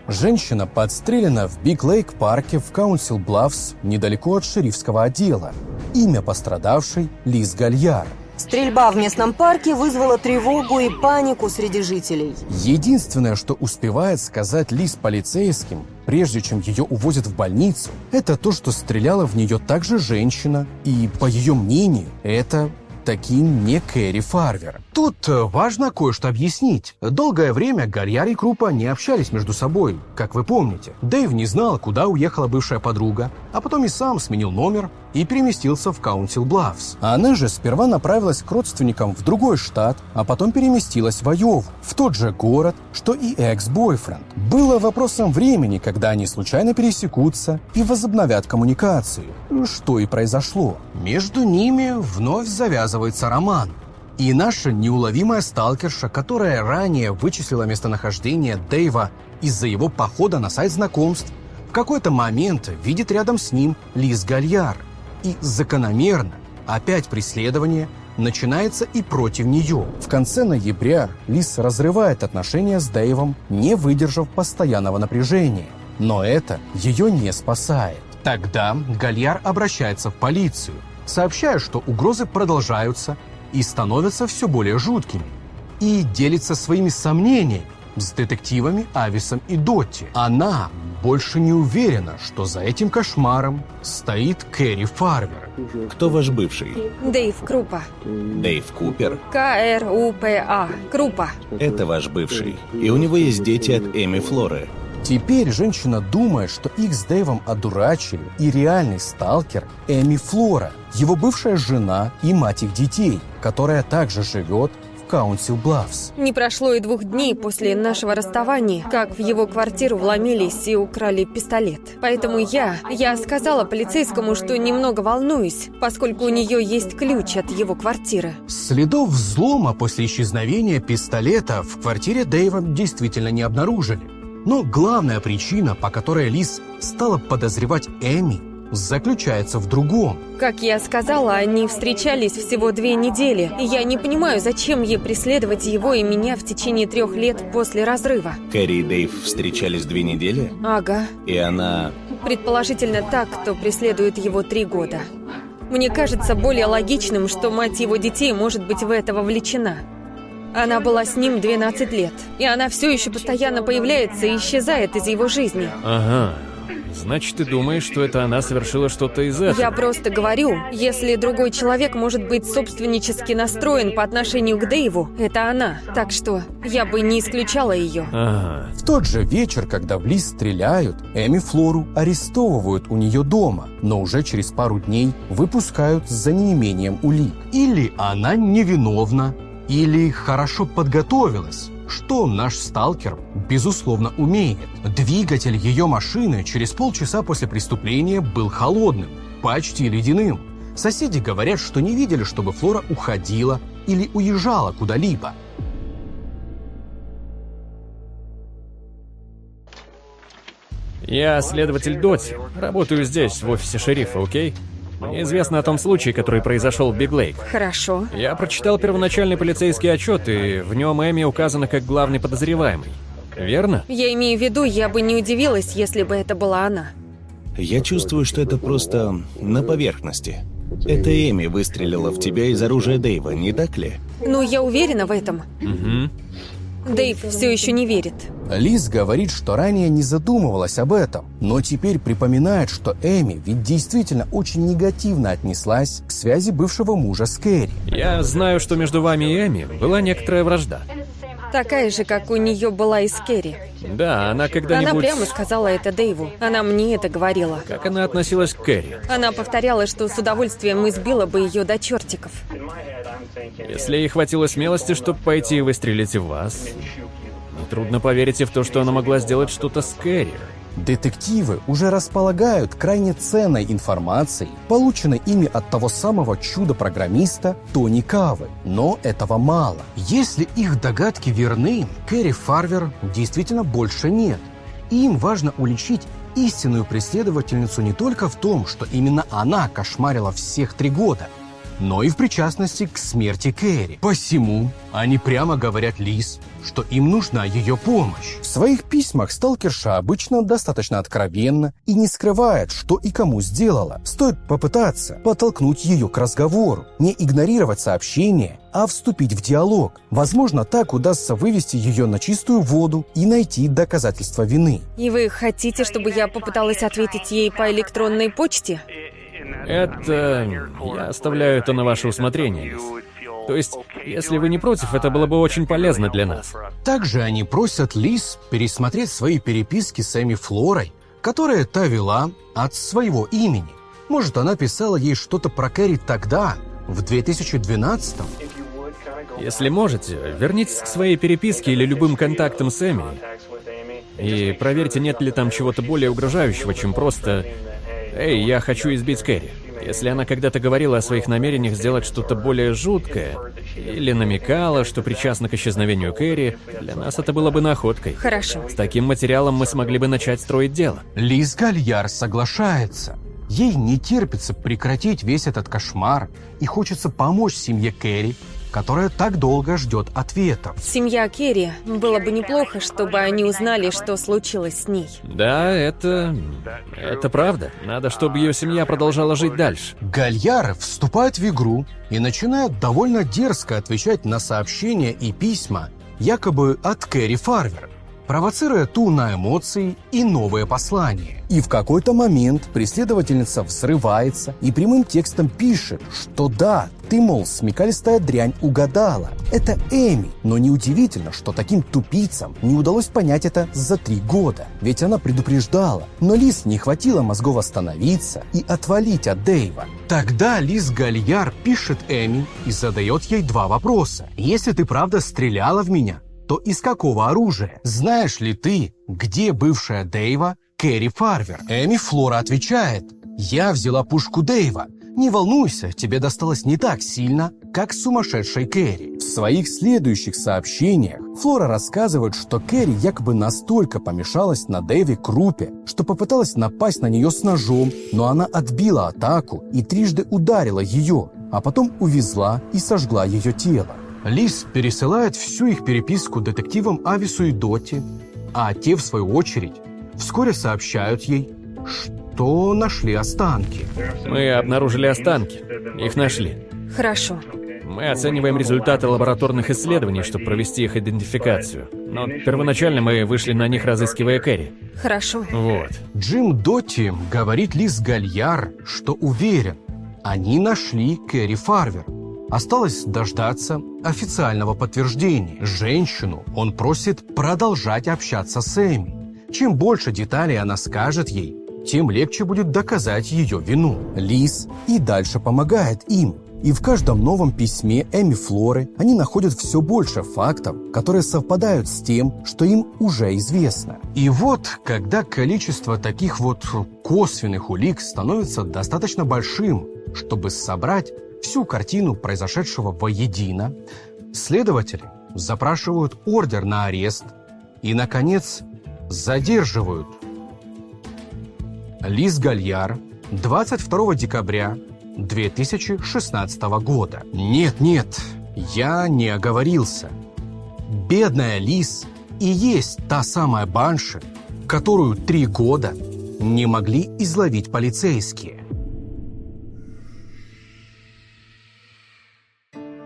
Женщина подстрелена в Биг Лейк парке в Каунсил Блавс, недалеко от шерифского отдела. Имя пострадавшей – Лиз Гальяр. Стрельба в местном парке вызвала тревогу и панику среди жителей. Единственное, что успевает сказать Лиз полицейским, прежде чем ее увозят в больницу, это то, что стреляла в нее также женщина, и, по ее мнению, это таким не Кэрри Фарвер. Тут э, важно кое-что объяснить. Долгое время Гальяр и Крупа не общались между собой, как вы помните. Дэйв не знал, куда уехала бывшая подруга, а потом и сам сменил номер и переместился в Каунсил Блавс. Она же сперва направилась к родственникам в другой штат, а потом переместилась в Айову, в тот же город, что и экс-бойфренд. Было вопросом времени, когда они случайно пересекутся и возобновят коммуникацию, что и произошло. Между ними вновь завязывается роман. И наша неуловимая сталкерша, которая ранее вычислила местонахождение Дэйва из-за его похода на сайт знакомств, в какой-то момент видит рядом с ним Лиз Гальяр. И закономерно, опять преследование, начинается и против нее. В конце ноября Лиз разрывает отношения с Дэйвом, не выдержав постоянного напряжения. Но это ее не спасает. Тогда Гальяр обращается в полицию, сообщая, что угрозы продолжаются и становятся все более жуткими. И делится своими сомнениями с детективами Ависом и Дотти. Она больше не уверена, что за этим кошмаром стоит Кэрри Фарвер. Кто ваш бывший? Дэйв Крупа. Дэйв Купер? К-Р-У-П-А. Крупа. Это ваш бывший. И у него есть дети от Эми Флоры. Теперь женщина думает, что их с Дэйвом одурачили, и реальный сталкер Эми Флора, его бывшая жена и мать их детей, которая также живет Каунсил Блавс. Не прошло и двух дней после нашего расставания, как в его квартиру вломились и украли пистолет. Поэтому я, я сказала полицейскому, что немного волнуюсь, поскольку у нее есть ключ от его квартиры. Следов взлома после исчезновения пистолета в квартире Дэйва действительно не обнаружили. Но главная причина, по которой Лиз стала подозревать Эми, заключается в другом. Как я сказала, они встречались всего две недели, и я не понимаю, зачем ей преследовать его и меня в течение трех лет после разрыва. Кэрри и Дэйв встречались две недели, Ага. и она... Предположительно так, кто преследует его три года. Мне кажется более логичным, что мать его детей может быть в это вовлечена. Она была с ним 12 лет, и она все еще постоянно появляется и исчезает из его жизни. Ага. Значит, ты думаешь, что это она совершила что-то из этого? Я просто говорю, если другой человек может быть собственнически настроен по отношению к Дэйву, это она. Так что я бы не исключала ее. Ага. В тот же вечер, когда в Лиз стреляют, Эми Флору арестовывают у нее дома, но уже через пару дней выпускают за неимением улик. Или она невиновна, или хорошо подготовилась, что наш сталкер, безусловно, умеет. Двигатель ее машины через полчаса после преступления был холодным, почти ледяным. Соседи говорят, что не видели, чтобы Флора уходила или уезжала куда-либо. Я следователь Дотти. Работаю здесь, в офисе шерифа, окей? Мне известно о том случае, который произошел в Биг Лейк. Хорошо. Я прочитал первоначальный полицейский отчет, и в нем Эми указана как главный подозреваемый. Верно? Я имею в виду, я бы не удивилась, если бы это была она. Я чувствую, что это просто на поверхности. Это Эми выстрелила в тебя из оружия Дэйва, не так ли? Ну, я уверена в этом. Угу. Дэйв все еще не верит. Лиз говорит, что ранее не задумывалась об этом, но теперь припоминает, что Эми ведь действительно очень негативно отнеслась к связи бывшего мужа с Кэрри. Я знаю, что между вами и Эми была некоторая вражда. Такая же, как у нее была и с Керри. Да, она когда-нибудь... Она прямо сказала это Дэйву. Она мне это говорила. Как она относилась к Кэрри? Она повторяла, что с удовольствием избила бы ее до чертиков. Если ей хватило смелости, чтобы пойти и выстрелить в вас, трудно поверить и в то, что она могла сделать что-то с Кэрри. Детективы уже располагают крайне ценной информацией, полученной ими от того самого чудо-программиста Тони Кавы. Но этого мало. Если их догадки верны, Кэрри Фарвер действительно больше нет. Им важно уличить истинную преследовательницу не только в том, что именно она кошмарила всех три года – но и в причастности к смерти Кэрри. Посему они прямо говорят Лиз, что им нужна ее помощь. В своих письмах сталкерша обычно достаточно откровенна и не скрывает, что и кому сделала. Стоит попытаться подтолкнуть ее к разговору, не игнорировать сообщение, а вступить в диалог. Возможно, так удастся вывести ее на чистую воду и найти доказательства вины. И вы хотите, чтобы я попыталась ответить ей по электронной почте? Это... Я оставляю это на ваше усмотрение. То есть, если вы не против, это было бы очень полезно для нас. Также они просят Лиз пересмотреть свои переписки с Эми Флорой, которая та вела от своего имени. Может, она писала ей что-то про Кэрри тогда, в 2012 -м. Если можете, вернитесь к своей переписке или любым контактам с Эми. И проверьте, нет ли там чего-то более угрожающего, чем просто «Эй, я хочу избить Кэрри». Если она когда-то говорила о своих намерениях сделать что-то более жуткое, или намекала, что причастна к исчезновению Кэрри, для нас это было бы находкой. Хорошо. С таким материалом мы смогли бы начать строить дело. Лиз Гальяр соглашается. Ей не терпится прекратить весь этот кошмар и хочется помочь семье Кэрри которая так долго ждет ответов. Семья Керри, было бы неплохо, чтобы они узнали, что случилось с ней. Да, это... это правда. Надо, чтобы ее семья продолжала жить дальше. Гальяры вступают в игру и начинают довольно дерзко отвечать на сообщения и письма, якобы от Кэрри Фарвер, провоцируя ту на эмоции и новые послания. И в какой-то момент преследовательница взрывается и прямым текстом пишет, что да, ты, мол, смекалистая дрянь угадала. Это Эми, но неудивительно, что таким тупицам не удалось понять это за три года. Ведь она предупреждала, но Лиз не хватило мозгов остановиться и отвалить от Дэйва. Тогда Лиз Гальяр пишет Эми и задает ей два вопроса. «Если ты правда стреляла в меня, то из какого оружия? Знаешь ли ты, где бывшая Дэйва Кэрри Фарвер? Эми Флора отвечает, я взяла пушку Дэйва. Не волнуйся, тебе досталось не так сильно, как сумасшедшей Кэрри. В своих следующих сообщениях Флора рассказывает, что Кэрри якобы настолько помешалась на Дэви Крупе, что попыталась напасть на нее с ножом, но она отбила атаку и трижды ударила ее, а потом увезла и сожгла ее тело. Лис пересылает всю их переписку детективам Авису и Доти, а те, в свою очередь, вскоре сообщают ей, что нашли останки. Мы обнаружили останки. Их нашли. Хорошо. Мы оцениваем результаты лабораторных исследований, чтобы провести их идентификацию. Но первоначально мы вышли на них, разыскивая Кэрри. Хорошо. Вот. Джим Доти говорит Лиз Гальяр, что уверен, они нашли Кэрри Фарвер – Осталось дождаться официального подтверждения. Женщину он просит продолжать общаться с Эми. Чем больше деталей она скажет ей, тем легче будет доказать ее вину. Лис и дальше помогает им. И в каждом новом письме Эми Флоры они находят все больше фактов, которые совпадают с тем, что им уже известно. И вот, когда количество таких вот косвенных улик становится достаточно большим, чтобы собрать всю картину произошедшего воедино, следователи запрашивают ордер на арест и, наконец, задерживают Лиз Гальяр 22 декабря 2016 года. Нет, нет, я не оговорился. Бедная Лиз и есть та самая банши, которую три года не могли изловить полицейские.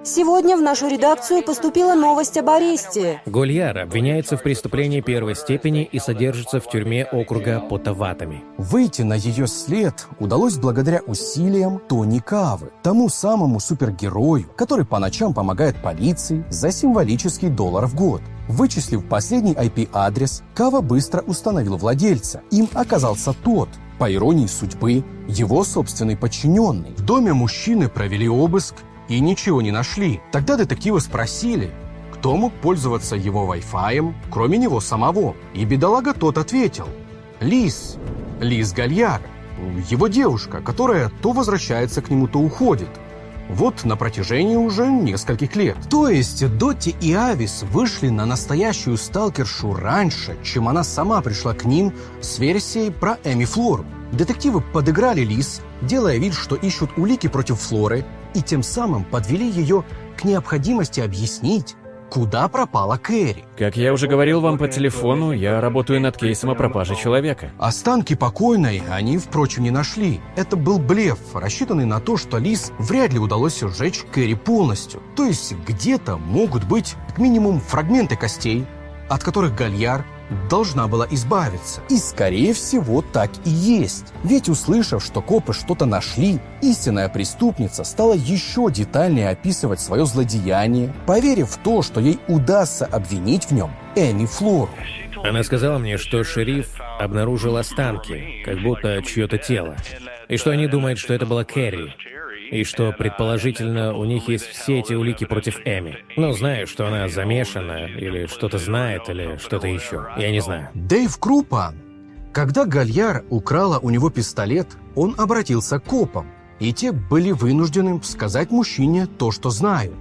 Сегодня в нашу редакцию поступила новость об аресте. Гульяр обвиняется в преступлении первой степени и содержится в тюрьме округа Потаватами. Выйти на ее след удалось благодаря усилиям Тони Кавы, тому самому супергерою, который по ночам помогает полиции за символический доллар в год. Вычислив последний IP-адрес, Кава быстро установил владельца. Им оказался тот, по иронии судьбы, его собственный подчиненный. В доме мужчины провели обыск и ничего не нашли. Тогда детективы спросили, кто мог пользоваться его Wi-Fi, кроме него самого. И бедолага тот ответил, Лиз, Лиз Гальяр, его девушка, которая то возвращается к нему, то уходит. Вот на протяжении уже нескольких лет. То есть Дотти и Авис вышли на настоящую сталкершу раньше, чем она сама пришла к ним с версией про Эми Флору. Детективы подыграли Лиз, делая вид, что ищут улики против Флоры, и тем самым подвели ее к необходимости объяснить, куда пропала Кэрри. Как я уже говорил вам по телефону, я работаю над кейсом о пропаже человека. Останки покойной они, впрочем, не нашли. Это был блеф, рассчитанный на то, что Лиз вряд ли удалось сжечь Кэрри полностью. То есть где-то могут быть как минимум фрагменты костей, от которых Гальяр должна была избавиться. И, скорее всего, так и есть. Ведь, услышав, что копы что-то нашли, истинная преступница стала еще детальнее описывать свое злодеяние, поверив в то, что ей удастся обвинить в нем Эми Флору. Она сказала мне, что шериф обнаружил останки, как будто чье-то тело, и что они думают, что это была Кэрри и что, предположительно, у них есть все эти улики против Эми. Но знаю, что она замешана, или что-то знает, или что-то еще. Я не знаю. Дэйв Крупа. Когда Гальяр украла у него пистолет, он обратился к копам, и те были вынуждены сказать мужчине то, что знают.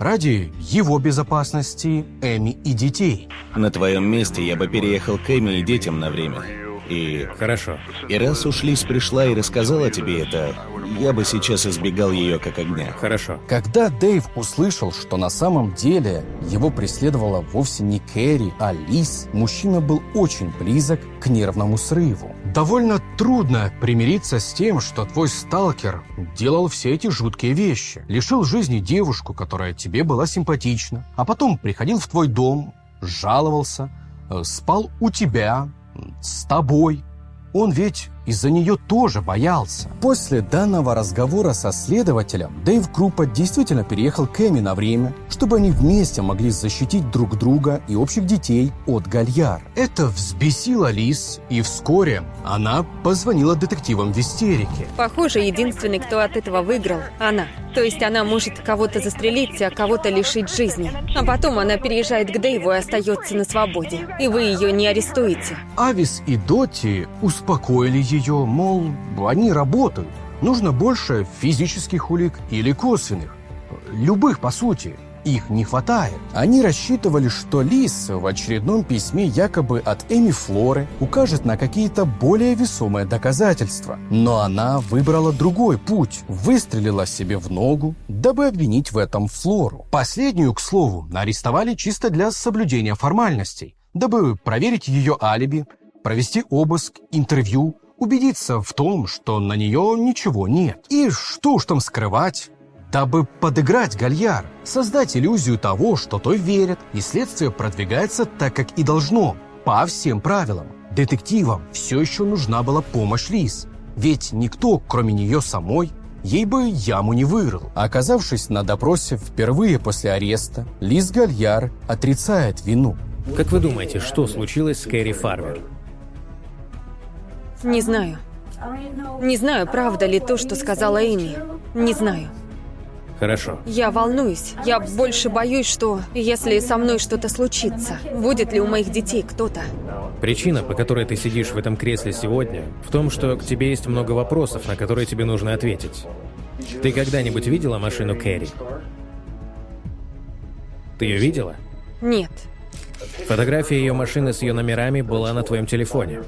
Ради его безопасности, Эми и детей. На твоем месте я бы переехал к Эми и детям на время. И... Хорошо. И раз уж Лиз пришла и рассказала тебе это, я бы сейчас избегал ее как огня. Хорошо. Когда Дэйв услышал, что на самом деле его преследовала вовсе не Кэрри, а Лиз, мужчина был очень близок к нервному срыву. Довольно трудно примириться с тем, что твой сталкер делал все эти жуткие вещи. Лишил жизни девушку, которая тебе была симпатична, а потом приходил в твой дом, жаловался, э, спал у тебя, с тобой. Он ведь из-за нее тоже боялся. После данного разговора со следователем Дэйв Крупа действительно переехал к Эми на время, чтобы они вместе могли защитить друг друга и общих детей от Гальяр. Это взбесило Лиз, и вскоре она позвонила детективам в истерике. Похоже, единственный, кто от этого выиграл, она. То есть она может кого-то застрелить, а кого-то лишить жизни. А потом она переезжает к Дэйву и остается на свободе. И вы ее не арестуете. Авис и Доти успокоили ее, мол, они работают. Нужно больше физических улик или косвенных. Любых, по сути. Их не хватает. Они рассчитывали, что Лис в очередном письме якобы от Эми Флоры укажет на какие-то более весомые доказательства. Но она выбрала другой путь. Выстрелила себе в ногу, дабы обвинить в этом Флору. Последнюю, к слову, арестовали чисто для соблюдения формальностей, дабы проверить ее алиби, провести обыск, интервью, убедиться в том, что на нее ничего нет. И что уж там скрывать, дабы подыграть Гальяр, создать иллюзию того, что той верят, и следствие продвигается так, как и должно, по всем правилам. Детективам все еще нужна была помощь Лиз, ведь никто, кроме нее самой, ей бы яму не вырыл. Оказавшись на допросе впервые после ареста, Лиз Гальяр отрицает вину. Как вы думаете, что случилось с Кэрри Фарвер? Не знаю. Не знаю, правда ли то, что сказала Эми. Не знаю. Хорошо. Я волнуюсь. Я больше боюсь, что если со мной что-то случится, будет ли у моих детей кто-то. Причина, по которой ты сидишь в этом кресле сегодня, в том, что к тебе есть много вопросов, на которые тебе нужно ответить. Ты когда-нибудь видела машину Кэрри? Ты ее видела? Нет. Фотография ее машины с ее номерами была на твоем телефоне.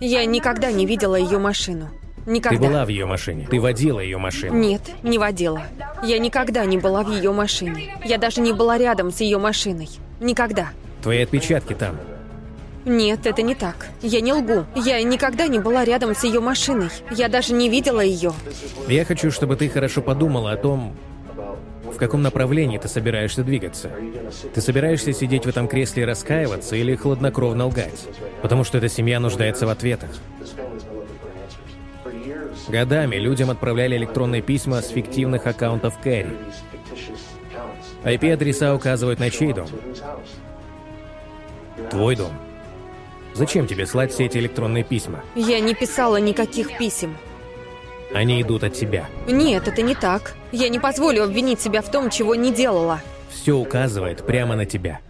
Я никогда не видела ее машину. Никогда. Ты была в ее машине? Ты водила ее машину? Нет, не водила. Я никогда не была в ее машине. Я даже не была рядом с ее машиной. Никогда. Твои отпечатки там. Нет, это не так. Я не лгу. Я никогда не была рядом с ее машиной. Я даже не видела ее. Я хочу, чтобы ты хорошо подумала о том, каком направлении ты собираешься двигаться. Ты собираешься сидеть в этом кресле и раскаиваться или хладнокровно лгать? Потому что эта семья нуждается в ответах. Годами людям отправляли электронные письма с фиктивных аккаунтов Кэрри. IP-адреса указывают на чей дом? Твой дом. Зачем тебе слать все эти электронные письма? Я не писала никаких писем. Они идут от тебя. Нет, это не так. Я не позволю обвинить себя в том, чего не делала. Все указывает прямо на тебя.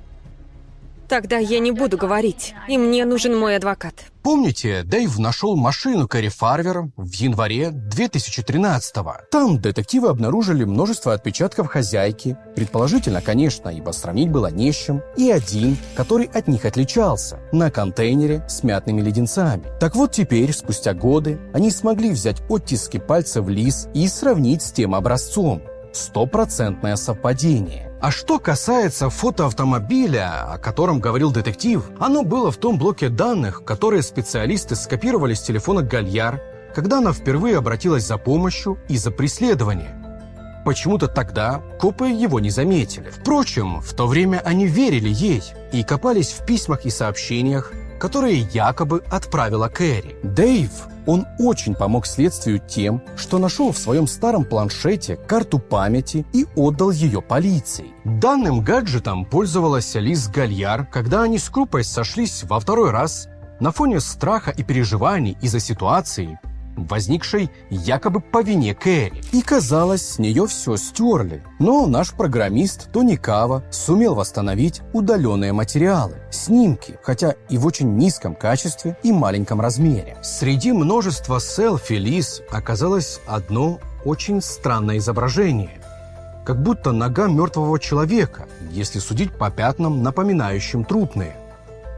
Тогда я не буду говорить, и мне нужен мой адвокат. Помните, Дэйв нашел машину Кэрри Фарвер в январе 2013-го? Там детективы обнаружили множество отпечатков хозяйки, предположительно, конечно, ибо сравнить было не с чем, и один, который от них отличался, на контейнере с мятными леденцами. Так вот теперь, спустя годы, они смогли взять оттиски пальцев Лиз и сравнить с тем образцом. Стопроцентное совпадение. А что касается фотоавтомобиля, о котором говорил детектив, оно было в том блоке данных, которые специалисты скопировали с телефона Гальяр, когда она впервые обратилась за помощью из-за преследования. Почему-то тогда копы его не заметили. Впрочем, в то время они верили ей и копались в письмах и сообщениях, которые якобы отправила Кэрри. Дэйв, он очень помог следствию тем, что нашел в своем старом планшете карту памяти и отдал ее полиции. Данным гаджетом пользовалась Лиз Гальяр, когда они с Крупой сошлись во второй раз на фоне страха и переживаний из-за ситуации, возникшей якобы по вине Кэрри. И казалось, с нее все стерли. Но наш программист Тони Кава сумел восстановить удаленные материалы, снимки, хотя и в очень низком качестве и маленьком размере. Среди множества селфи Лиз оказалось одно очень странное изображение. Как будто нога мертвого человека, если судить по пятнам, напоминающим трупные.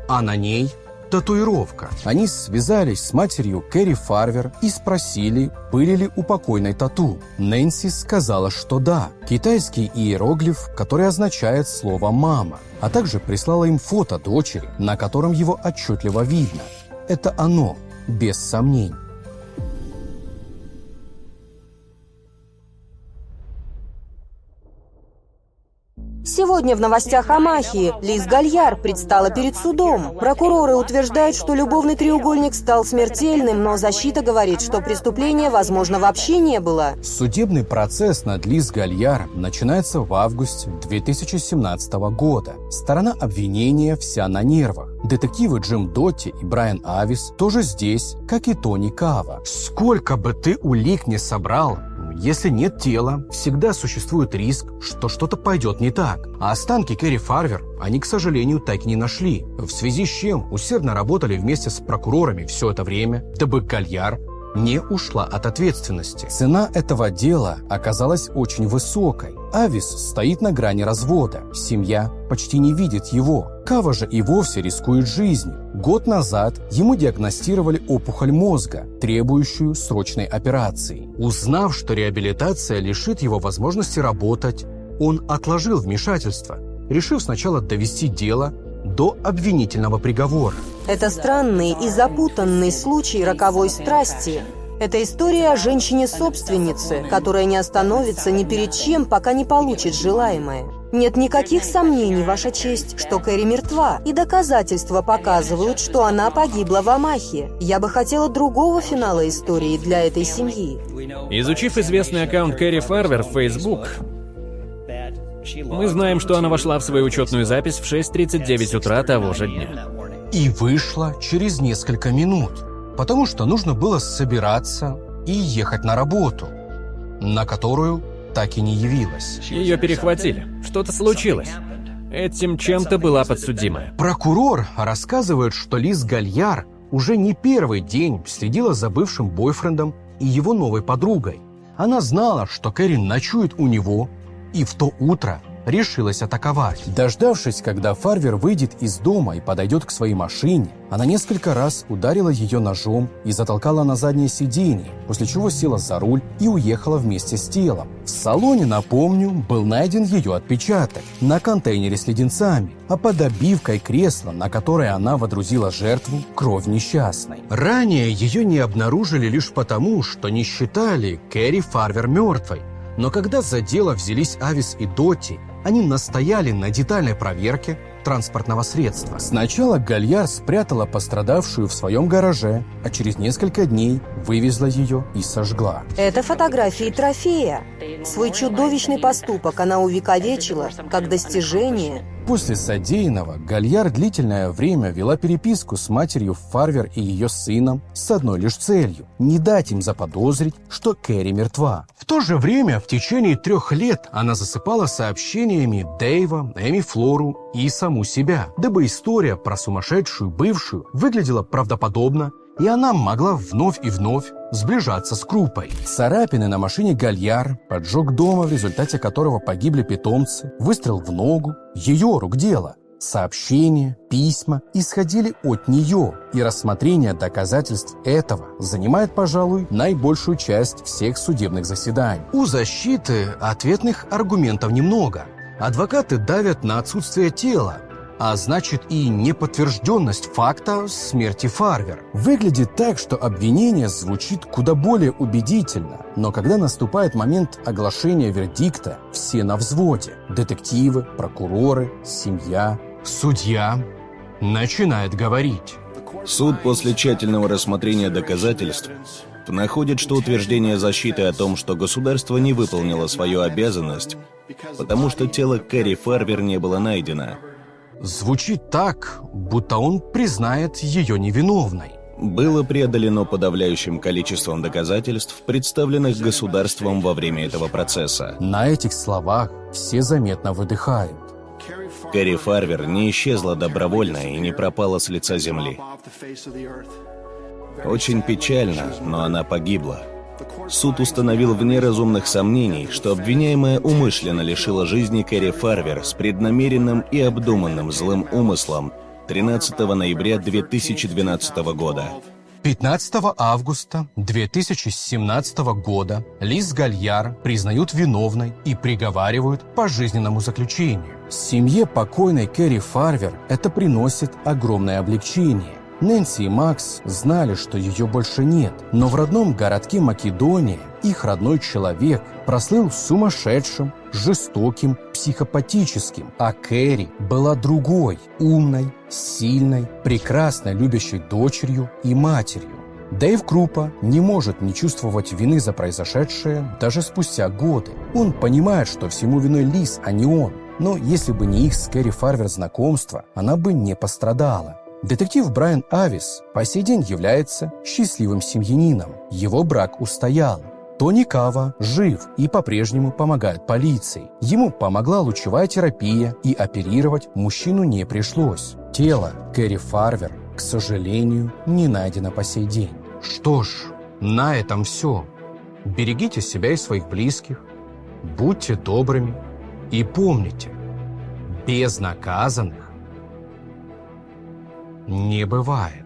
А на ней татуировка. Они связались с матерью Кэрри Фарвер и спросили, были ли у покойной тату. Нэнси сказала, что да. Китайский иероглиф, который означает слово «мама», а также прислала им фото дочери, на котором его отчетливо видно. Это оно, без сомнений. Сегодня в новостях о Махии Лиз Гальяр предстала перед судом. Прокуроры утверждают, что любовный треугольник стал смертельным, но защита говорит, что преступления, возможно, вообще не было. Судебный процесс над Лиз Гальяр начинается в августе 2017 года. Сторона обвинения вся на нервах. Детективы Джим Дотти и Брайан Авис тоже здесь, как и Тони Кава. Сколько бы ты улик не собрал, если нет тела, всегда существует риск, что что-то пойдет не так. А останки Кэрри Фарвер они, к сожалению, так и не нашли, в связи с чем усердно работали вместе с прокурорами все это время, дабы Гальяр не ушла от ответственности. Цена этого дела оказалась очень высокой. Авис стоит на грани развода. Семья почти не видит его. Кава же и вовсе рискует жизнью. Год назад ему диагностировали опухоль мозга, требующую срочной операции. Узнав, что реабилитация лишит его возможности работать, он отложил вмешательство, решив сначала довести дело до обвинительного приговора. Это странный и запутанный случай роковой страсти. Это история о женщине-собственнице, которая не остановится ни перед чем, пока не получит желаемое. Нет никаких сомнений, Ваша честь, что Кэрри мертва, и доказательства показывают, что она погибла в Амахе. Я бы хотела другого финала истории для этой семьи. Изучив известный аккаунт Кэрри Фарвер в Facebook, мы знаем, что она вошла в свою учетную запись в 6.39 утра того же дня. И вышла через несколько минут, потому что нужно было собираться и ехать на работу, на которую так и не явилась. Ее перехватили. Что-то случилось. Этим чем-то была подсудимая. Прокурор рассказывает, что Лиз Гальяр уже не первый день следила за бывшим бойфрендом и его новой подругой. Она знала, что Кэрин ночует у него, и в то утро решилась атаковать. Дождавшись, когда Фарвер выйдет из дома и подойдет к своей машине, она несколько раз ударила ее ножом и затолкала на заднее сиденье, после чего села за руль и уехала вместе с телом. В салоне, напомню, был найден ее отпечаток на контейнере с леденцами, а под обивкой кресла, на которое она водрузила жертву, кровь несчастной. Ранее ее не обнаружили лишь потому, что не считали Кэрри Фарвер мертвой. Но когда за дело взялись Авис и Доти, они настояли на детальной проверке транспортного средства. Сначала Гальяр спрятала пострадавшую в своем гараже, а через несколько дней вывезла ее и сожгла. Это фотографии трофея. Свой чудовищный поступок она увековечила как достижение после содеянного Гальяр длительное время вела переписку с матерью Фарвер и ее сыном с одной лишь целью – не дать им заподозрить, что Кэрри мертва. В то же время в течение трех лет она засыпала сообщениями Дэйва, Эми Флору и саму себя, дабы история про сумасшедшую бывшую выглядела правдоподобно и она могла вновь и вновь сближаться с Крупой. Царапины на машине Гальяр, поджог дома, в результате которого погибли питомцы, выстрел в ногу, ее рук дело. Сообщения, письма исходили от нее, и рассмотрение доказательств этого занимает, пожалуй, наибольшую часть всех судебных заседаний. У защиты ответных аргументов немного. Адвокаты давят на отсутствие тела, а значит и неподтвержденность факта смерти Фарвер. Выглядит так, что обвинение звучит куда более убедительно, но когда наступает момент оглашения вердикта, все на взводе. Детективы, прокуроры, семья. Судья начинает говорить. Суд после тщательного рассмотрения доказательств находит, что утверждение защиты о том, что государство не выполнило свою обязанность, потому что тело Кэрри Фарвер не было найдено – Звучит так, будто он признает ее невиновной. Было преодолено подавляющим количеством доказательств, представленных государством во время этого процесса. На этих словах все заметно выдыхают. Кэрри Фарвер не исчезла добровольно и не пропала с лица земли. Очень печально, но она погибла. Суд установил вне разумных сомнений, что обвиняемая умышленно лишила жизни Кэрри Фарвер с преднамеренным и обдуманным злым умыслом 13 ноября 2012 года. 15 августа 2017 года Лиз Гальяр признают виновной и приговаривают по жизненному заключению. Семье покойной Кэрри Фарвер это приносит огромное облегчение. Нэнси и Макс знали, что ее больше нет, но в родном городке Македония их родной человек прослыл сумасшедшим, жестоким, психопатическим, а Кэрри была другой, умной, сильной, прекрасно любящей дочерью и матерью. Дэйв Крупа не может не чувствовать вины за произошедшее даже спустя годы. Он понимает, что всему виной Лиз, а не он. Но если бы не их с Кэрри Фарвер знакомство, она бы не пострадала. Детектив Брайан Авис по сей день является счастливым семьянином. Его брак устоял. Тони Кава жив и по-прежнему помогает полиции. Ему помогла лучевая терапия, и оперировать мужчину не пришлось. Тело Кэрри Фарвер, к сожалению, не найдено по сей день. Что ж, на этом все. Берегите себя и своих близких, будьте добрыми и помните, безнаказанных не бывает.